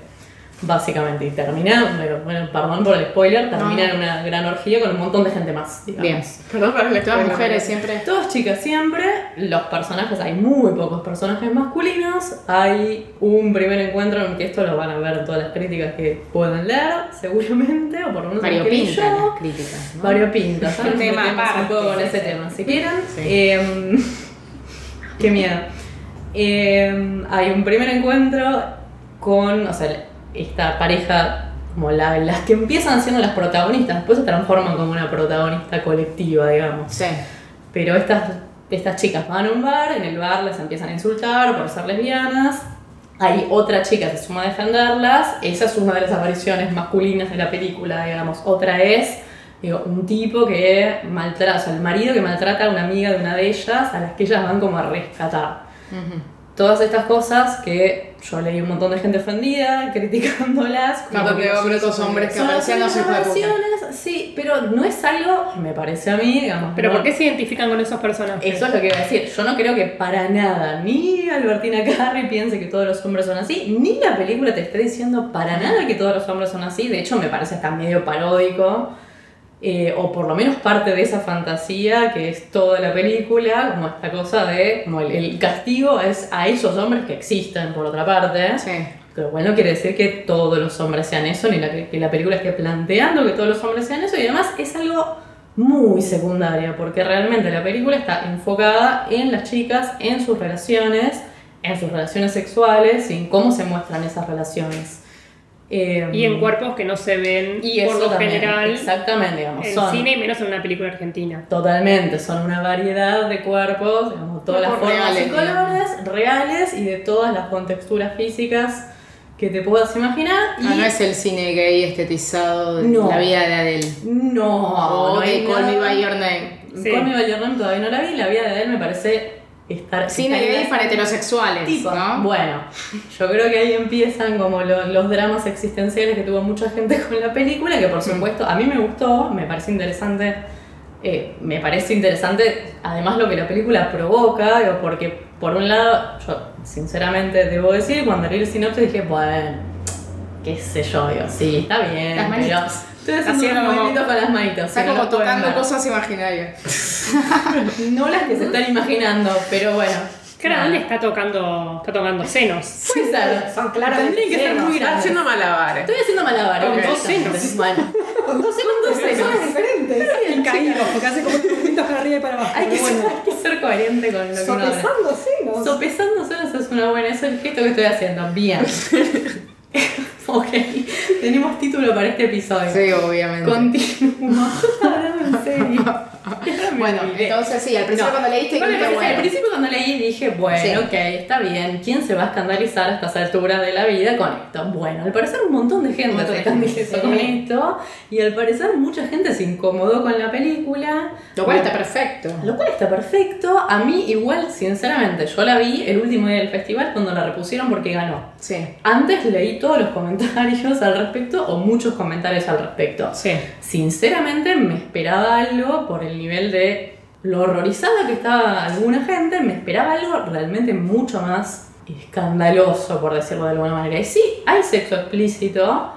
Básicamente. Y termina, bueno, bueno, perdón por el spoiler, termina No. en una gran orgía con un montón de gente más. digamos. Bien. Perdón para el Todas mujeres siempre. Todas chicas siempre, los personajes, hay muy pocos personajes masculinos, hay un primer encuentro en que esto lo van a ver todas las críticas que pueden leer, seguramente, o por lo menos Variopintas yo. las críticas, ¿no? Variopintas, *laughs* ahora Un nos tema aparte, poco con ese tema, si quieren. Sí. Eh, *laughs* qué miedo. Eh, hay un primer encuentro con, o sea, esta pareja, como la- las que empiezan siendo las protagonistas, después se transforman como una protagonista colectiva, digamos. Sí. Pero estas, estas chicas van a un bar, en el bar les empiezan a insultar por ser lesbianas. Hay otra chica que se suma a defenderlas. Esa es una de las apariciones masculinas de la película, digamos. Otra es digo, un tipo que maltrata, o sea, el marido que maltrata a una amiga de una de ellas, a las que ellas van como a rescatar. Todas estas cosas que yo leí un montón de gente ofendida, *laughs* criticándolas. como Tanto que hombres, otros hombres que aparecían relaciones, Sí, pero no es algo, me parece a mí, digamos. Pero no- ¿por qué se identifican con esos personajes? eso es lo que iba a decir. Yo no creo que para nada ni Albertina Carri piense que todos los hombres son así, ni la película te esté diciendo para nada que todos los hombres son así. De hecho, me parece hasta medio paródico. Eh, o por lo menos parte de esa fantasía que es toda la película, como esta cosa de, como el, el castigo es a esos hombres que existen, por otra parte. Sí. Lo cual no quiere decir que todos los hombres sean eso, ni la, que la película esté planteando que todos los hombres sean eso, y además es algo muy secundario, porque realmente la película está enfocada en las chicas, en sus relaciones, en sus relaciones sexuales, y en cómo se muestran esas relaciones. Eh, Y en cuerpos que no se ven y por eso lo también, general Exactamente, digamos. en son- cine y menos en una película argentina. Totalmente, son una variedad de cuerpos, digamos, todas las formas y colores reales y de todas las contexturas físicas que te puedas imaginar. Y Ah, no es el cine gay estetizado de No. la vida de Adele. no, o no de hay Call Me. By Your Name. Sí. Call Me By Your Name todavía no la vi, la vida de él me parece estar... Estar- gay para heterosexuales, Tipo, ¿no? Bueno, yo creo que ahí empiezan como lo- los dramas existenciales que tuvo mucha gente con la película, que por supuesto a mí me gustó, me parece interesante, eh, me parece interesante además lo que la película provoca, porque por un lado, yo sinceramente debo decir, cuando leí el sinopsis dije, bueno, qué sé yo, digo, sí, está bien, pero. Estoy haciendo Haciendo unos como- movimientos con las manitos. Está no como tocando cosas imaginarias. *laughs* No las que se están imaginando, pero bueno. Nada. ¿dónde está tocando, está tocando senos? Puede ser. Son claramente Tendrían que ser senos. muy Está haciendo malabares. Estoy haciendo malabares. Con dos senos. Bueno. Con dos senos. diferentes. Y caídos, porque hace como movimientos para arriba y para abajo. Hay que, ser, bueno. hay que ser coherente con lo que uno. Sopesando senos. Sopesando senos es una buena, eso es el gesto que estoy haciendo. Bien. *laughs* *laughs* ok. Tenemos título para este episodio. Sí, obviamente. Continúa. *laughs* En serio. *laughs* Bueno, entonces sí, al principio No. cuando leíste dijiste, parece- Al bueno. principio cuando leí dije, bueno, Sí. ok, está bien. ¿Quién se va a escandalizar a estas alturas de la vida con esto? Bueno, al parecer un montón de gente montón se escandalizó sí. con esto. Y al parecer mucha gente se incomodó con la película. Lo cual está perfecto. Lo cual está perfecto. A mí igual, sinceramente, yo la vi el último día del festival cuando la repusieron porque ganó. Sí. Antes leí todos los comentarios al respecto o muchos comentarios al respecto. Sí. Sinceramente me esperaba algo por el nivel de lo horrorizada que estaba alguna gente, me esperaba algo realmente mucho más escandaloso, por decirlo de alguna manera. Y sí, hay sexo explícito,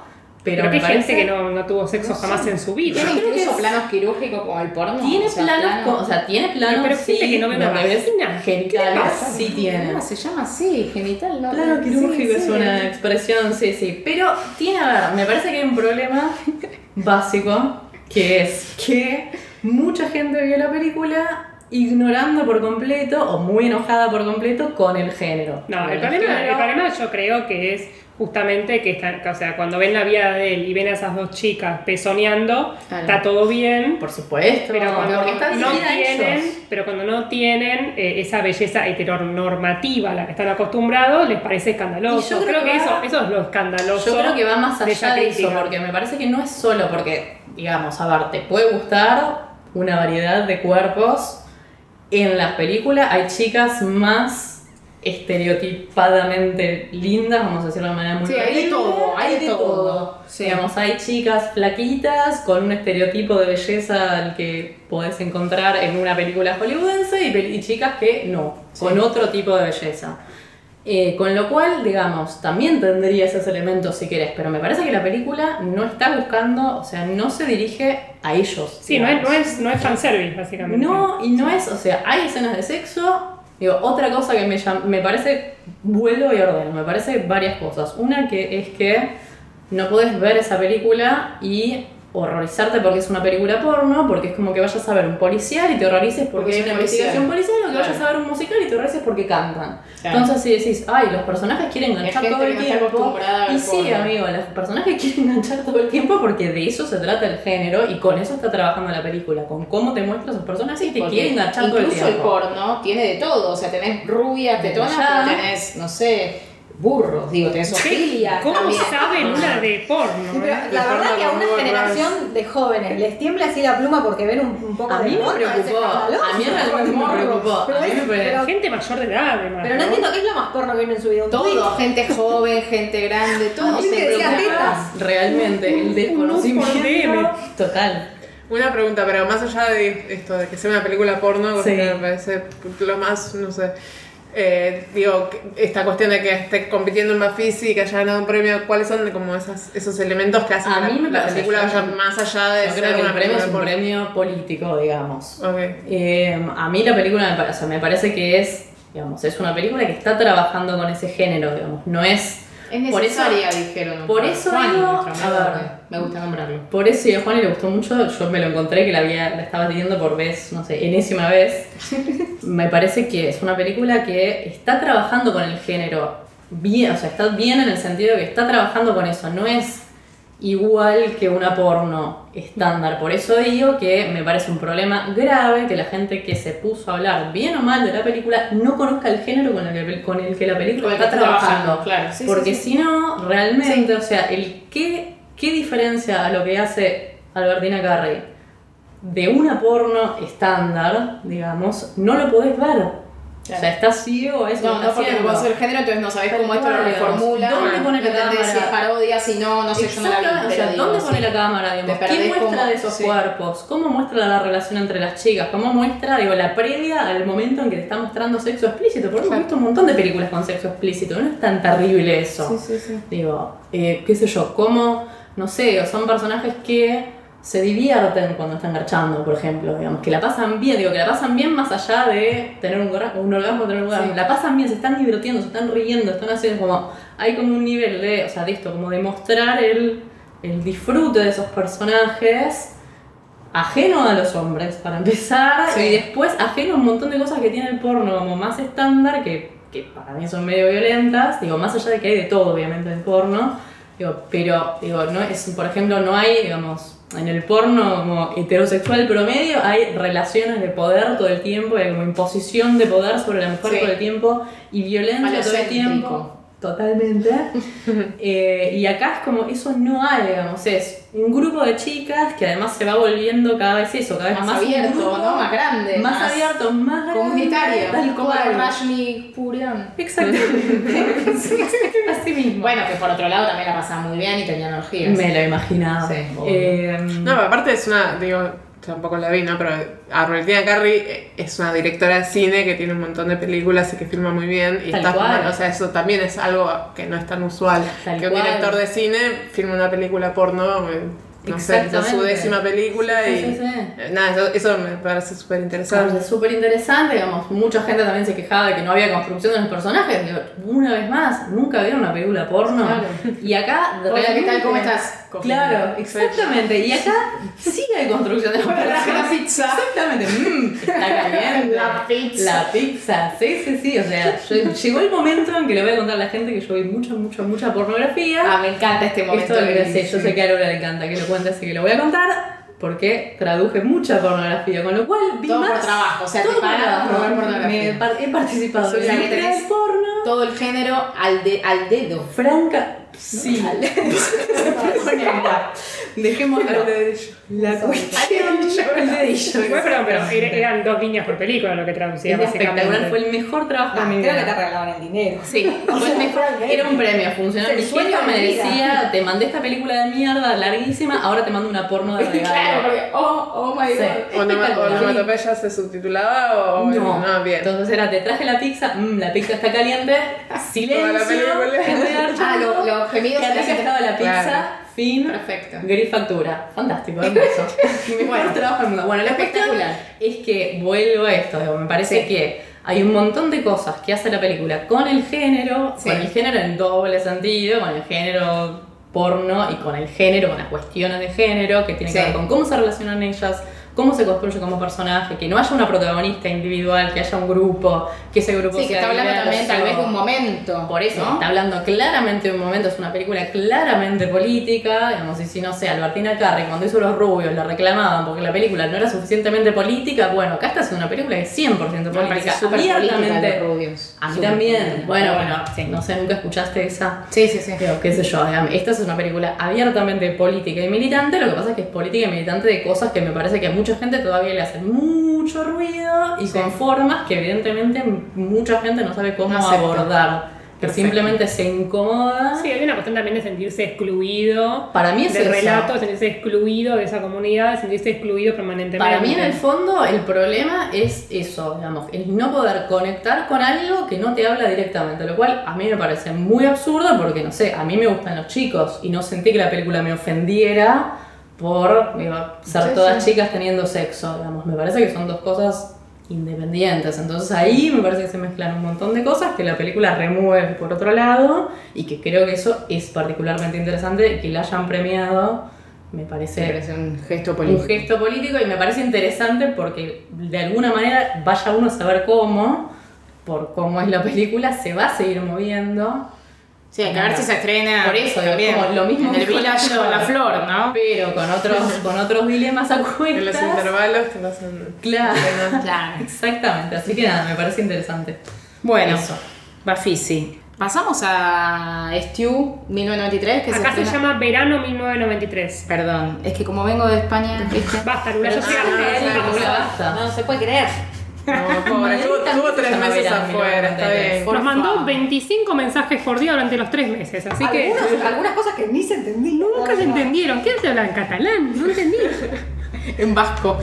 pero, Pero, me parece gente que no, no tuvo sexo jamás en su vida. ¿Tiene creo que incluso es- planos quirúrgicos como el porno? Tiene O sea, planos, planos- o sea, tiene planos, Pero sí, que no vagina. genitales, pasa? sí tiene. ¿Cómo se llama así? Genital, ¿no? Plano Sí, quirúrgico es sí. una expresión, sí, sí. Pero tiene, a ver, me parece que hay un problema *laughs* básico, que es que mucha gente vio la película ignorando por completo o muy enojada por completo con el género. No, el problema, el problema yo creo que es justamente que están, o sea, cuando ven la vida de él y ven a esas dos chicas pezoneando, Claro. está todo bien. Por supuesto, Pero cuando no tienen, ellos. pero cuando no tienen eh, esa belleza heteronormativa a la que están acostumbrados, les parece escandaloso. Y yo creo creo que que eso, va- eso es lo escandaloso. Yo creo que va más de allá esa de eso, porque me parece que no es solo porque, digamos, a ver, te puede gustar una variedad de cuerpos. En las películas hay chicas más estereotipadamente lindas, vamos a decirlo de manera muy Sí, hay de todo, hay de todo. Sí. Digamos, hay chicas flaquitas con un estereotipo de belleza al que podés encontrar en una película hollywoodense y, chicas que no, con otro tipo de belleza. Eh, con lo cual, digamos, también tendría esos elementos si querés, pero me parece que la película no está buscando, o sea, no se dirige a ellos. Sí, no es, no, es, no es fanservice, básicamente. No, y no es, o sea, hay escenas de sexo. Digo, otra cosa que me, me parece, vuelvo y ordeno, me parece varias cosas. Una que es que no podés ver esa película y horrorizarte porque es una película porno, porque es como que vayas a ver un policial y te horrorices porque, Porque hay una un policial. investigación policial, o que Claro. vayas a ver un musical y te horrorices porque cantan. Claro. Entonces si decís, ay, los personajes quieren enganchar todo el tiempo. Y sí, porno. amigo, los personajes *laughs* quieren enganchar todo el tiempo porque de eso se trata el género y con eso está trabajando la película, con cómo te muestra esos personajes y te quieren enganchar todo el incluso tiempo. el porno tiene de todo, o sea, tenés rubias, tetonas, pero tenés, no sé, burros, digo, tenés Ofilia ¿Cómo también. saben una de porno? Sí, pero eh? la verdad que a una generación de jóvenes les tiembla así la pluma porque ven un, un poco A de mí me porno, es preocupó, a mí realmente me preocupó. Pero A mí me Gente mayor de edad, además. Pero no entiendo qué es lo más porno que ven en su vida. Un Todo, gente joven, gente grande, todo se me preocupa. Realmente, el desconocimiento total. Una pregunta, pero más allá de esto, de que sea una película porno, cosa Sí. que me parece lo más, no sé. Eh, digo, esta cuestión de que esté compitiendo en Bafisi y que haya ganado un premio, ¿cuáles son como esas, esos elementos que hacen A que la, película vaya más allá de Yo ser creo que una el premio es un premio político, digamos. Ok. Eh, a mí la película me parece, me parece que es, digamos, es una película que está trabajando con ese género, digamos, no es... Es Por eso- dijeron. por eso Juan, digo, a ver. me gusta nombrarlo. Por eso y a Juan le gustó mucho, yo me lo encontré que la, había, la estaba leyendo por vez, no sé, enésima vez. *laughs* me parece que es una película que está trabajando con el género bien, o sea, está bien en el sentido de que está trabajando con eso, no es igual que una porno estándar. Por eso digo que me parece un problema grave que la gente que se puso a hablar bien o mal de la película no conozca el género con el que, con el que la película está está trabajando. trabajando, claro. Sí, Porque sí, sí. si no, realmente, o sea, el qué, qué diferencia a lo que hace Albertina Carrey de una porno estándar, digamos, no lo podés ver. O sea, estás ciego a eso No, no, porque no conoces el género, entonces no sabés Tal cómo esto lo reformula. ¿Dónde pone la entendés si es cámara? parodia, si no, no sé, yo no la vi. Exactamente, o pero sea, digo, ¿dónde sí. pone la cámara, digamos? ¿Qué muestra de esos sí. cuerpos? ¿Cómo muestra la relación entre las chicas? ¿Cómo muestra, digo, la previa al momento en que te está mostrando sexo explícito? Porque hemos visto un montón de películas con sexo explícito, no es tan terrible eso. Sí, sí, sí. Digo, eh, qué sé yo, cómo, no sé, son personajes que se divierten cuando están garchando, por ejemplo, digamos, que la pasan bien, digo, que la pasan bien más allá de tener un, un orgasmo, tener un orgasmo, Sí. la pasan bien, se están divirtiendo, se están riendo, están haciendo como, hay como un nivel de, o sea, de esto, como de mostrar el, el disfrute de esos personajes ajeno a los hombres, para empezar, Sí. y después ajeno a un montón de cosas que tiene el porno como más estándar, que, que para mí son medio violentas, digo, más allá de que hay de todo, obviamente, en el porno, digo, pero, digo, no es, por ejemplo, no hay, digamos, en el porno como heterosexual promedio hay relaciones de poder todo el tiempo, hay como imposición de poder sobre la mujer Sí. todo el tiempo y violencia todo el tiempo. Totalmente. *laughs* Eh, y acá es como, eso no hay, digamos, es un grupo de chicas que además se va volviendo cada vez eso, cada vez Más abierto, grupo ¿no? Más grande, Más, más abierto, más Comunitario, tal como cual. Rashmi Purian. Exactamente. *laughs* Sí, Así mismo. Bueno, que por otro lado también la pasaba muy bien y tenían orgías. me lo imaginaba. Sí. Eh, No, pero aparte es una, digo, tampoco la vi, ¿no? Pero Arlequina Carrey eh, es una directora de cine que tiene un montón de películas y que filma muy bien. Y Tal está cual. filmando- o sea, eso también es algo que no es tan usual. Tal que un cual. director de cine filme una película porno, eh, no sé, su décima película Sí, y. sí, sí. eh, Nada, eso, eso me parece súper interesante. Es súper interesante, digamos, mucha gente también se quejaba de que no había construcción de los personajes. Digo, una vez más, nunca vieron una película porno. Claro. Y acá, Hola, ¿qué tal? ¿Cómo estás? Claro, exactamente. Y acá sí hay construcción de la pizza. Exactamente. Mm, está caliente. La pizza. La pizza. Sí, sí, sí. O sea, yo- llegó el momento en que le voy a contar a la gente que yo vi mucha, mucha, mucha pornografía. Ah, me encanta este momento. Esto de- sé, yo sé que a Laura le encanta que lo cuente, así que lo voy a contar porque traduje mucha pornografía, con lo cual vi Todo más. por trabajo, o sea, todo trabajo. por pornografía. Me he participado en Todo el género al, de- al dedo. Franca, sí. *laughs* Dejémoslo. La cuestión. el dedillo. Igual, perdón, pero era- eran dos líneas por película lo que traducía, Es espectacular, básicamente. fue el mejor trabajo Ah, de mi creo que te vida. regalaban el dinero. Sí, *laughs* fue el mejor. Era un premio, funcionó. Es el Mi sueño jefa de me mi vida. decía, te mandé esta película de mierda larguísima, ahora te mando una porno de *laughs* regalo. Claro, porque, oh, oh my Sí. god. ¿O Espectacular. onomatopeya se subtitulaba o No, no? bien. Entonces era, te traje la pizza, mm, la pizza está caliente, silencio, Toda la película. gente *laughs* Ah, lo- los gemidos que en había ese- dejado la pizza, Claro. Fin, Perfecto. gris factura. Fantástico, hermoso. *laughs* Mejor trabajo del mundo. Bueno, la Espectacular. es que vuelvo a esto, digo, me parece Sí. que hay un montón de cosas que hace la película con el género, Sí. con el género en doble sentido, con el género porno y con el género, con las cuestiones de género, que tienen Sí. que ver con cómo se relacionan ellas, cómo se construye como personaje, que no haya una protagonista individual, que haya un grupo, que ese grupo Sí, que sea está hablando diverso. también tal vez de un momento. Por eso, ¿no? está hablando claramente de un momento, es una película claramente política, digamos, y si no sé, Albertina Carri cuando hizo Los Rubios la reclamaban porque la película no era suficientemente política, bueno, acá está haciendo una película que es 100% Me parece política, abiertamente. rubios. A mí también, política. bueno, bueno, sí. no sé, nunca escuchaste esa. Sí, sí, sí. Pero qué sé yo, digamos, esta es una película abiertamente política y militante, lo que pasa es que es política y militante de cosas que me parece que a mucha gente todavía le hacen mucho ruido y Sí. con formas que evidentemente mucha gente no sabe cómo No acepta. abordar, que Perfecto. simplemente se incomoda. Sí, hay una cuestión también de sentirse excluido. Para mí es del eso. relato, de sentirse excluido de esa comunidad, de sentirse excluido permanentemente. Para mí en el fondo el problema es eso, digamos, el no poder conectar con algo que no te habla directamente, lo cual a mí me parece muy absurdo porque no sé, a mí me gustan los chicos y no sentí que la película me ofendiera por ser Sí, todas sí. chicas teniendo sexo, digamos, me parece que son dos cosas independientes, entonces ahí me parece que se mezclan un montón de cosas que la película remueve por otro lado y que creo que eso es particularmente interesante que la hayan premiado, me parece Me parece un gesto un político. gesto político y me parece interesante porque de alguna manera vaya uno a saber cómo, por cómo es la película, se va a seguir moviendo, Sí, hay que ver si se estrena. Por eso, también. como lo mismo En el village con la flor, ¿no? pero con otros, con otros dilemas a En los intervalos que no son. Claro, Claro. exactamente, así que nada, me parece interesante. Bueno, Eso. Bafisi. Pasamos a Stew 1993, que Acá se se llama Verano 1993. Perdón, es que como vengo de España, ¿viste? Basta, Lula, llegaste. Ah, ¿eh? película basta. No se puede creer. No, pobre, tuvo, tuvo tres meses afuera, está 1993. bien. Nos mandó favor. 25 mensajes por día durante los tres meses, así que algunas cosas que ni se entendían. nunca se entendieron. ¿Qué te habla en catalán? No entendí. *laughs* en vasco.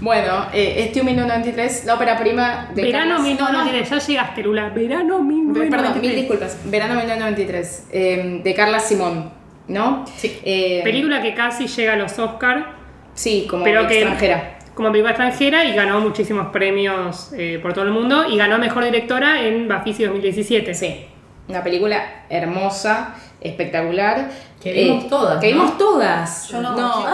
Bueno, eh, Stew 1993, la ópera prima de Verano Carlos- no, no, 1993, ya llegaste, Lula. Verano Perdón, mil 1993. disculpas. Verano 1993, eh, de Carla Simón, ¿no? Sí. Eh, Película que casi llega a los Oscar, Sí, como pero que extranjera. Como película extranjera y ganó muchísimos premios eh, por todo el mundo y ganó mejor directora en Bafisi 2017. Sí, una película hermosa, espectacular. Que vimos Eh, todas, Que ¿no? vimos todas. Yo no. No, chicos.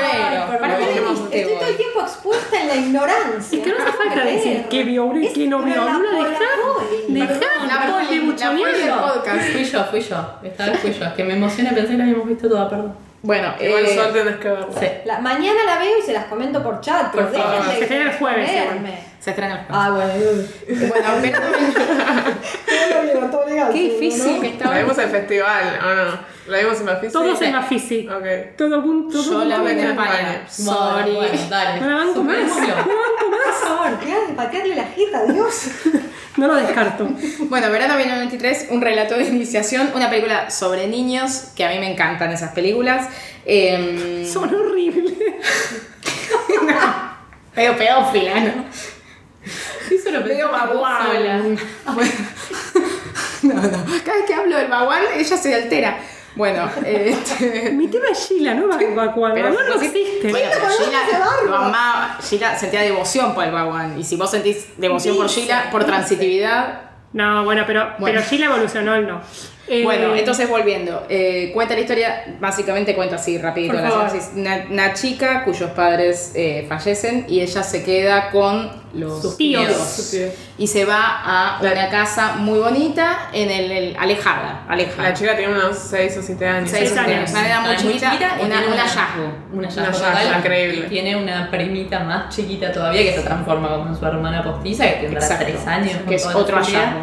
pero, ¿para qué viste Estoy vos? todo el tiempo expuesta en la ignorancia. Es que no hace falta decir que vio y que no vio. la Lula, Paula dejá. La poli, la poli del Fui yo, fui yo, esta vez fui yo, es que me emocioné, pensé que la habíamos visto toda, perdón. Bueno, Igual eh, sol tenés que verlo. Sí. La- mañana la veo y se las comento por chat. Por favor. Se el jueves. Se estrena el jueves. Ah, bueno. Bueno, verano- *laughs* qué difícil que La estaba. vimos en el festival, ¿o no? La vimos en Bafisi. Todos en Bafisi. Ok. Todo punto. Yo la veo en España. Sorry. Bueno, dale. No la banco más. Por favor, deja de patearle la jeta, Dios. *laughs* No lo descarto. Bueno, Verano 1993, un relato de iniciación, una película sobre niños, que a mí me encantan esas películas. Eh, Son horribles. *laughs* Medio pedófila, ¿no? Lo baguán. sola. Bueno. *laughs* No, no. Cada vez que hablo del baguán, ella se altera. Bueno, *laughs* este. Mi tema es Sheila, no Baguán. Pero no vos- existe. Bueno, lo amaba. Sheila sentía devoción por el baguán. Y si vos sentís devoción por Sheila, por transitividad. No, bueno, pero, Bueno. pero Sheila evolucionó, él no. Eh, Bueno, entonces volviendo. eh, cuenta la historia, básicamente cuenta así, rapidito. La. Una, una chica cuyos padres eh, fallecen y ella se queda con los Sus tíos. tíos. Y se va a una casa muy bonita, en el, el- alejada, alejada. La chica tiene unos 6 o 7 años. Seis Seis años. años. Una nena muy muy chiquita, chiquita y una- tiene un hallazgo. Un hallazgo increíble. Tiene una primita más chiquita todavía que se transforma como en su hermana postiza, que tendrá Exacto. tres años. con Que es otro hallazgo.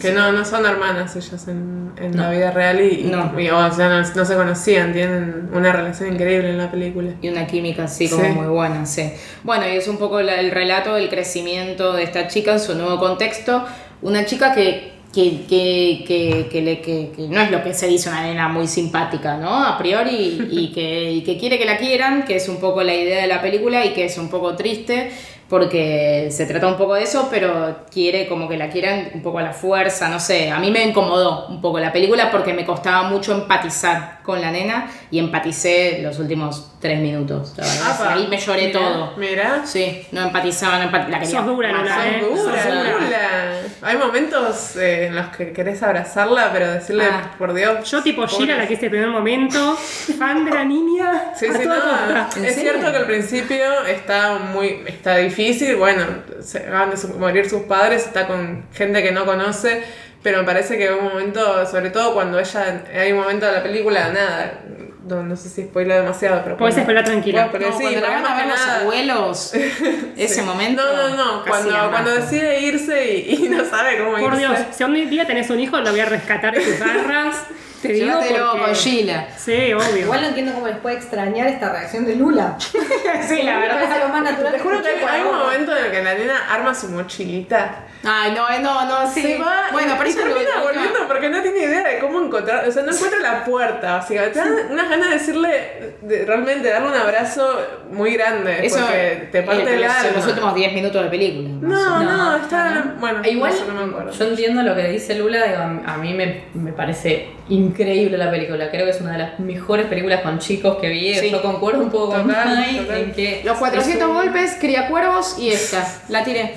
Que no, no son hermanas ellas en, en la No. vida real y, No. y, o sea, no, no se conocían, tienen una relación increíble en la película. Y una química así como Sí. muy buena, sí. Bueno, y es un poco la- el relato del crecimiento de esta chica en su nuevo contexto. Una chica que, que, que, que, que le- que- que no es lo que se dice una nena muy simpática, ¿no? A priori, y que, y que quiere que la quieran, que es un poco la idea de la película y que es un poco triste porque se trata un poco de eso, pero quiere como que la quieran un poco a la fuerza, no sé, a mí me incomodó un poco la película porque me costaba mucho empatizar con la nena y empaticé los últimos tres minutos, la verdad. Apa, Ahí me lloré mira, todo. Mira. Sí, no empatizaba, no empat- la quería Sos dura. Lula, ¿eh? Dura, Sos dura. Lula. Hay momentos eh, en los que querés abrazarla, pero decirle, Ah. por Dios. Yo tipo. Gira, la que este primer momento, *laughs* fan de la niña. Sí, a sí, toda no. costa. ¿En Es serio? cierto que al principio está muy está difícil, bueno, se acaban de su- morir sus padres, está con gente que no conoce, pero me parece que un momento, sobre todo cuando ella, hay un momento de la película, nada, no, no sé si spoilo demasiado, pero... Cuando- spoiler tranquila. Bueno, pero No, sí, cuando la van a más ver los abuelos, *laughs* ese Sí. momento. No, no, no, cuando, cuando decide irse y, y no sabe cómo Por irse. Dios, si un día tenés un hijo, lo voy a rescatar de tus *laughs* garras. Te digo porque... con Sheila. Sí, obvio. Igual no entiendo cómo les puede extrañar esta reacción de Lula. *laughs* *laughs* sí, la verdad. parece lo más natural. Te juro que hay un momento en el que la nena arma su mochilita Ay, no, no, no, sí. Se va bueno, pero y es lo termina que- volviendo porque no tiene idea de cómo encontrar, o sea, no encuentra la puerta, o sea, te dan unas ganas de decirle, de, realmente darle un abrazo muy grande, Eso porque te parte eh, el los- alma. los últimos 10 minutos de película. más o No, no, No, está, bueno, Igual, no sé, no me acuerdo. yo entiendo lo que dice Lula, digo, a a mí me, me parece increíble la película, creo que es una de las mejores películas con chicos que vi, Sí. yo concuerdo un poco con Total, Mai total. en que... Los 400 es un- golpes, Criacuervos y esta. La tiré.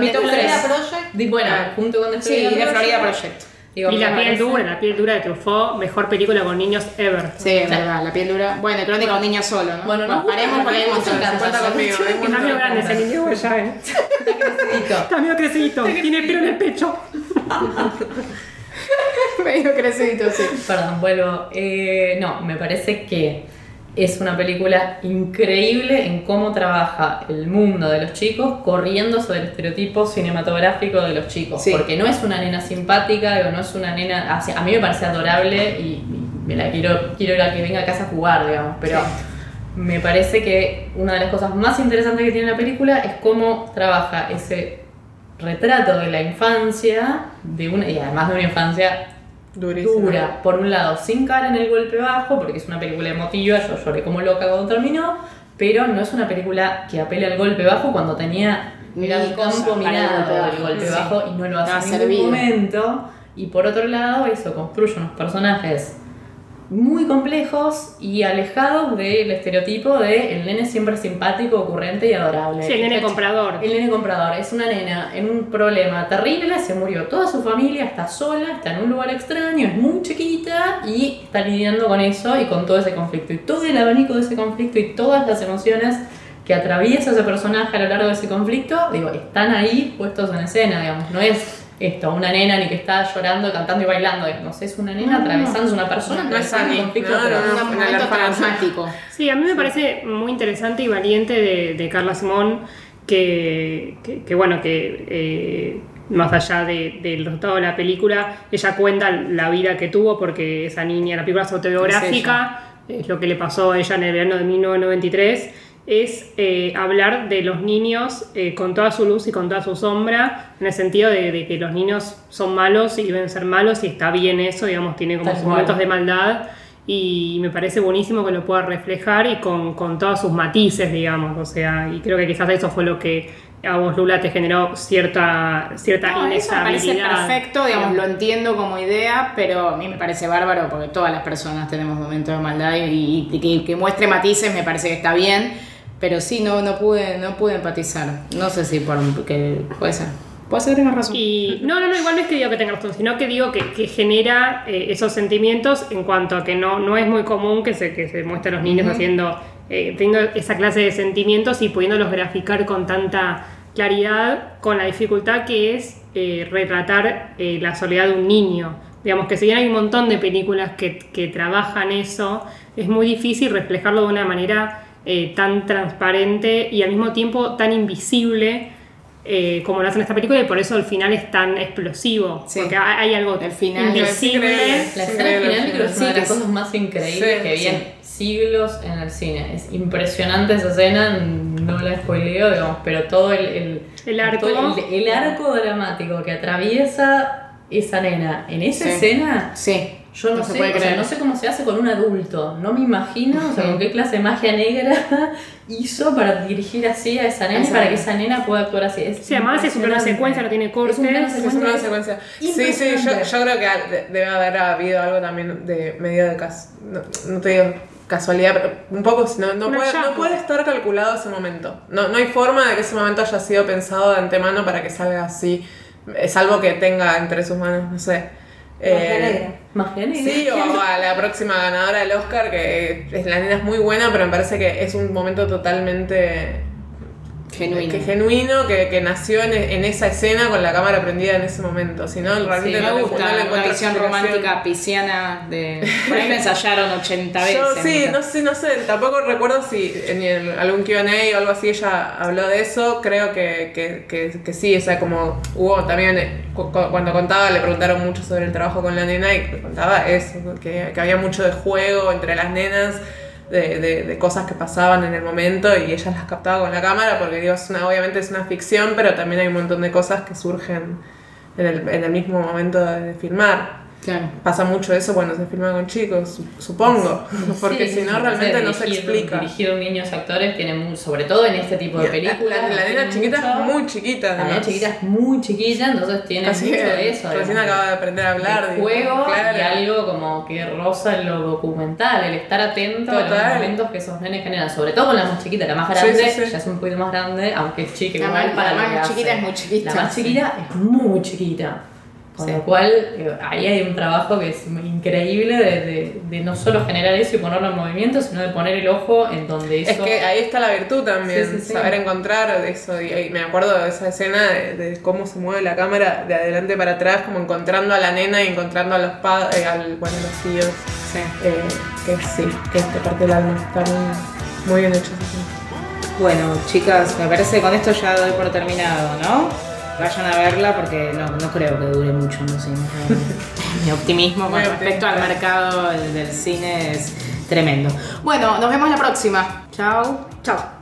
Mi de top Florida 3. Project. Bueno, junto con The Sí, Florida de Florida Project, digo, y la piel parece- dura, la piel dura de Truffaut, mejor película con niños ever. Sí, es verdad, la piel dura. Bueno, crónica de un niño solo, ¿no? Bueno, nos gusta, paremos porque hay un montón. Cuenta conmigo, Está medio grande ese niño ya, eh. Está crecidito. Está medio crecidito, tiene pelo en el pecho. *laughs* *laughs* Medio crecidito, sí. Perdón, vuelvo. Eh, no, me parece que es una película increíble en cómo trabaja el mundo de los chicos corriendo sobre el estereotipo cinematográfico de los chicos. Sí. Porque no es una nena simpática, digo, no es una nena. así- A mí me parece adorable y, y me la quiero, quiero ir a que venga a casa a jugar, digamos. Pero me parece que una de las cosas más interesantes que tiene la película es cómo trabaja ese retrato de la infancia, de una, y además de una infancia Durísimo. dura, por un lado, sin cara en el golpe bajo, porque es una película emotiva, yo lloré como loca cuando terminó, pero no es una película que apele al golpe bajo cuando tenía Mira el campo para el minado golpe del bajo, golpe sí. bajo y no lo hace Ha en ningún momento. Y por otro lado, eso construye unos personajes muy complejos y alejados del estereotipo de el nene siempre simpático, ocurrente y adorable. Sí, el nene Esta comprador. el nene comprador es una nena en un problema terrible, se murió toda su familia, está sola, está en un lugar extraño, es muy chiquita y está lidiando con eso y con todo ese conflicto. Y todo el abanico de ese conflicto y todas las emociones que atraviesa ese personaje a lo largo de ese conflicto, digo, están ahí puestos en escena, digamos, no es esto, una nena ni que está llorando, cantando y bailando, digamos, es una nena atravesando, una persona No es un conflicto no, no, pero- no. Un momento traumático. Sí, a mí me parece muy interesante y valiente de, de Carla Simón que, que- que, bueno, que eh, más allá de- del resultado de la película, ella cuenta la vida que tuvo porque esa niña, la película es autobiográfica, es lo que le pasó a ella en el verano de 1993, es eh, hablar de los niños eh, con toda su luz y con toda su sombra, en el sentido de, de que los niños son malos y deben ser malos y está bien eso, digamos, tiene como sus momentos de maldad y me parece buenísimo que lo pueda reflejar y con, con todos sus matices, digamos, o sea, y creo que quizás eso fue lo que a vos, Lula, te generó cierta, cierta No, eso me parece perfecto, digamos, lo entiendo como idea, pero a mí me parece bárbaro porque todas las personas tenemos momentos de maldad y, y que, que muestre matices me parece que está bien, pero sí, no, no pude, no pude empatizar. No sé si por que puede ser. Puede ser que tengas razón. Y no, no, no, igual no es que digo que tenga razón, sino que digo que, que genera eh, esos sentimientos en cuanto a que no, no es muy común que se, que se muestre a los niños haciendo, eh, teniendo esa clase de sentimientos y pudiéndolos graficar con tanta claridad, con la dificultad que es eh, retratar eh, la soledad de un niño. Digamos que si bien hay un montón de películas que, que trabajan eso, es muy difícil reflejarlo de una manera eh, tan transparente y al mismo tiempo tan invisible eh, como lo hacen en esta película y por eso el final es tan explosivo. Sí. Porque hay hay algo El final invisible. La escena final creo que es sí, una de las cosas más increíbles Sí, que vi en siglos en el cine. Es impresionante esa escena, no la spoileo, digamos, pero todo el, el, El arco. todo el, el arco dramático que atraviesa esa nena en esa Sí. escena, Sí. Yo no, No se sé, puede o sea, creer. no sé cómo se hace con un adulto. No me imagino o sea, con qué clase de magia negra *laughs* hizo para dirigir así a esa nena para que esa nena pueda actuar así. Es Sí, además es un plano secuencia, no tiene Es un plano cortes. Es una secuencia. Sí, sí, yo, creo que debe haber habido algo también de medio de cas no, no te digo casualidad, pero un poco, no, no, Un puede, hallazgo. no puede estar calculado ese momento. No, no hay forma de que ese momento haya sido pensado de antemano para que salga así, eh, salvo que tenga entre sus manos, no sé. Eh, negra. Sí, o a la próxima ganadora del Oscar, que es, la nena es muy buena, pero me parece que es un momento totalmente Genuino. que genuino, que, que nació en, en esa escena con la cámara prendida en ese momento. Si no, realmente Sí, no me le- gusta no le una visión romántica pisciana de... Por ahí me *laughs* ensayaron 80 veces. Yo sí, no sé, no sé, tampoco recuerdo si en el- algún QA o algo así ella habló de eso, creo que, que, que, que sí, o sea, como hubo también, eh, cu- cu- cuando contaba le preguntaron mucho sobre el trabajo con la nena y contaba eso, que, que había mucho de juego entre las nenas, de, de, de cosas que pasaban en el momento y ella las captaba con la cámara, porque digo, es una, obviamente es una ficción, pero también hay un montón de cosas que surgen en el, en el mismo momento de filmar. Claro. Pasa mucho eso cuando se filma con chicos, su- supongo. Porque Sí, si no, realmente no se dirigir- explica. Dirigir niños actores tiene muy, sobre todo en este tipo de La- películas. La, la nena chiquita mucho- es muy chiquita. La nena chiquita es muy chiquita, entonces tiene mucho de eso. recién digamos, acaba de aprender a hablar. de digo, juego claro. y algo como que roza en lo documental, el estar atento a los momentos que esos nenes generan, sobre todo con la más chiquita, la más grande, sí, sí. ya es un poquito más grande, aunque es chica La igual más- para la más chiquita hace. es muy chiquita, La más sí. chiquita es muy chiquita. Con Sí. lo cual, eh, ahí hay un trabajo que es increíble de, de- de no solo generar eso y ponerlo en movimiento, sino de poner el ojo en donde eso... Es que ahí está la virtud también, Sí, sí, saber encontrar eso. Y, y me acuerdo de esa escena de, de cómo se mueve la cámara de adelante para atrás, como encontrando a la nena y encontrando a los padres, al, bueno, los tíos. Sí. Eh, que sí, que esta parte del alma está muy, muy bien hecho. Bueno, chicas, me parece que con esto ya doy por terminado, ¿no? Vayan a verla porque no, no creo que dure mucho, no sé. *laughs* Mi optimismo con respecto al mercado del, del cine es tremendo. Bueno, nos vemos la próxima. Chao. Chao.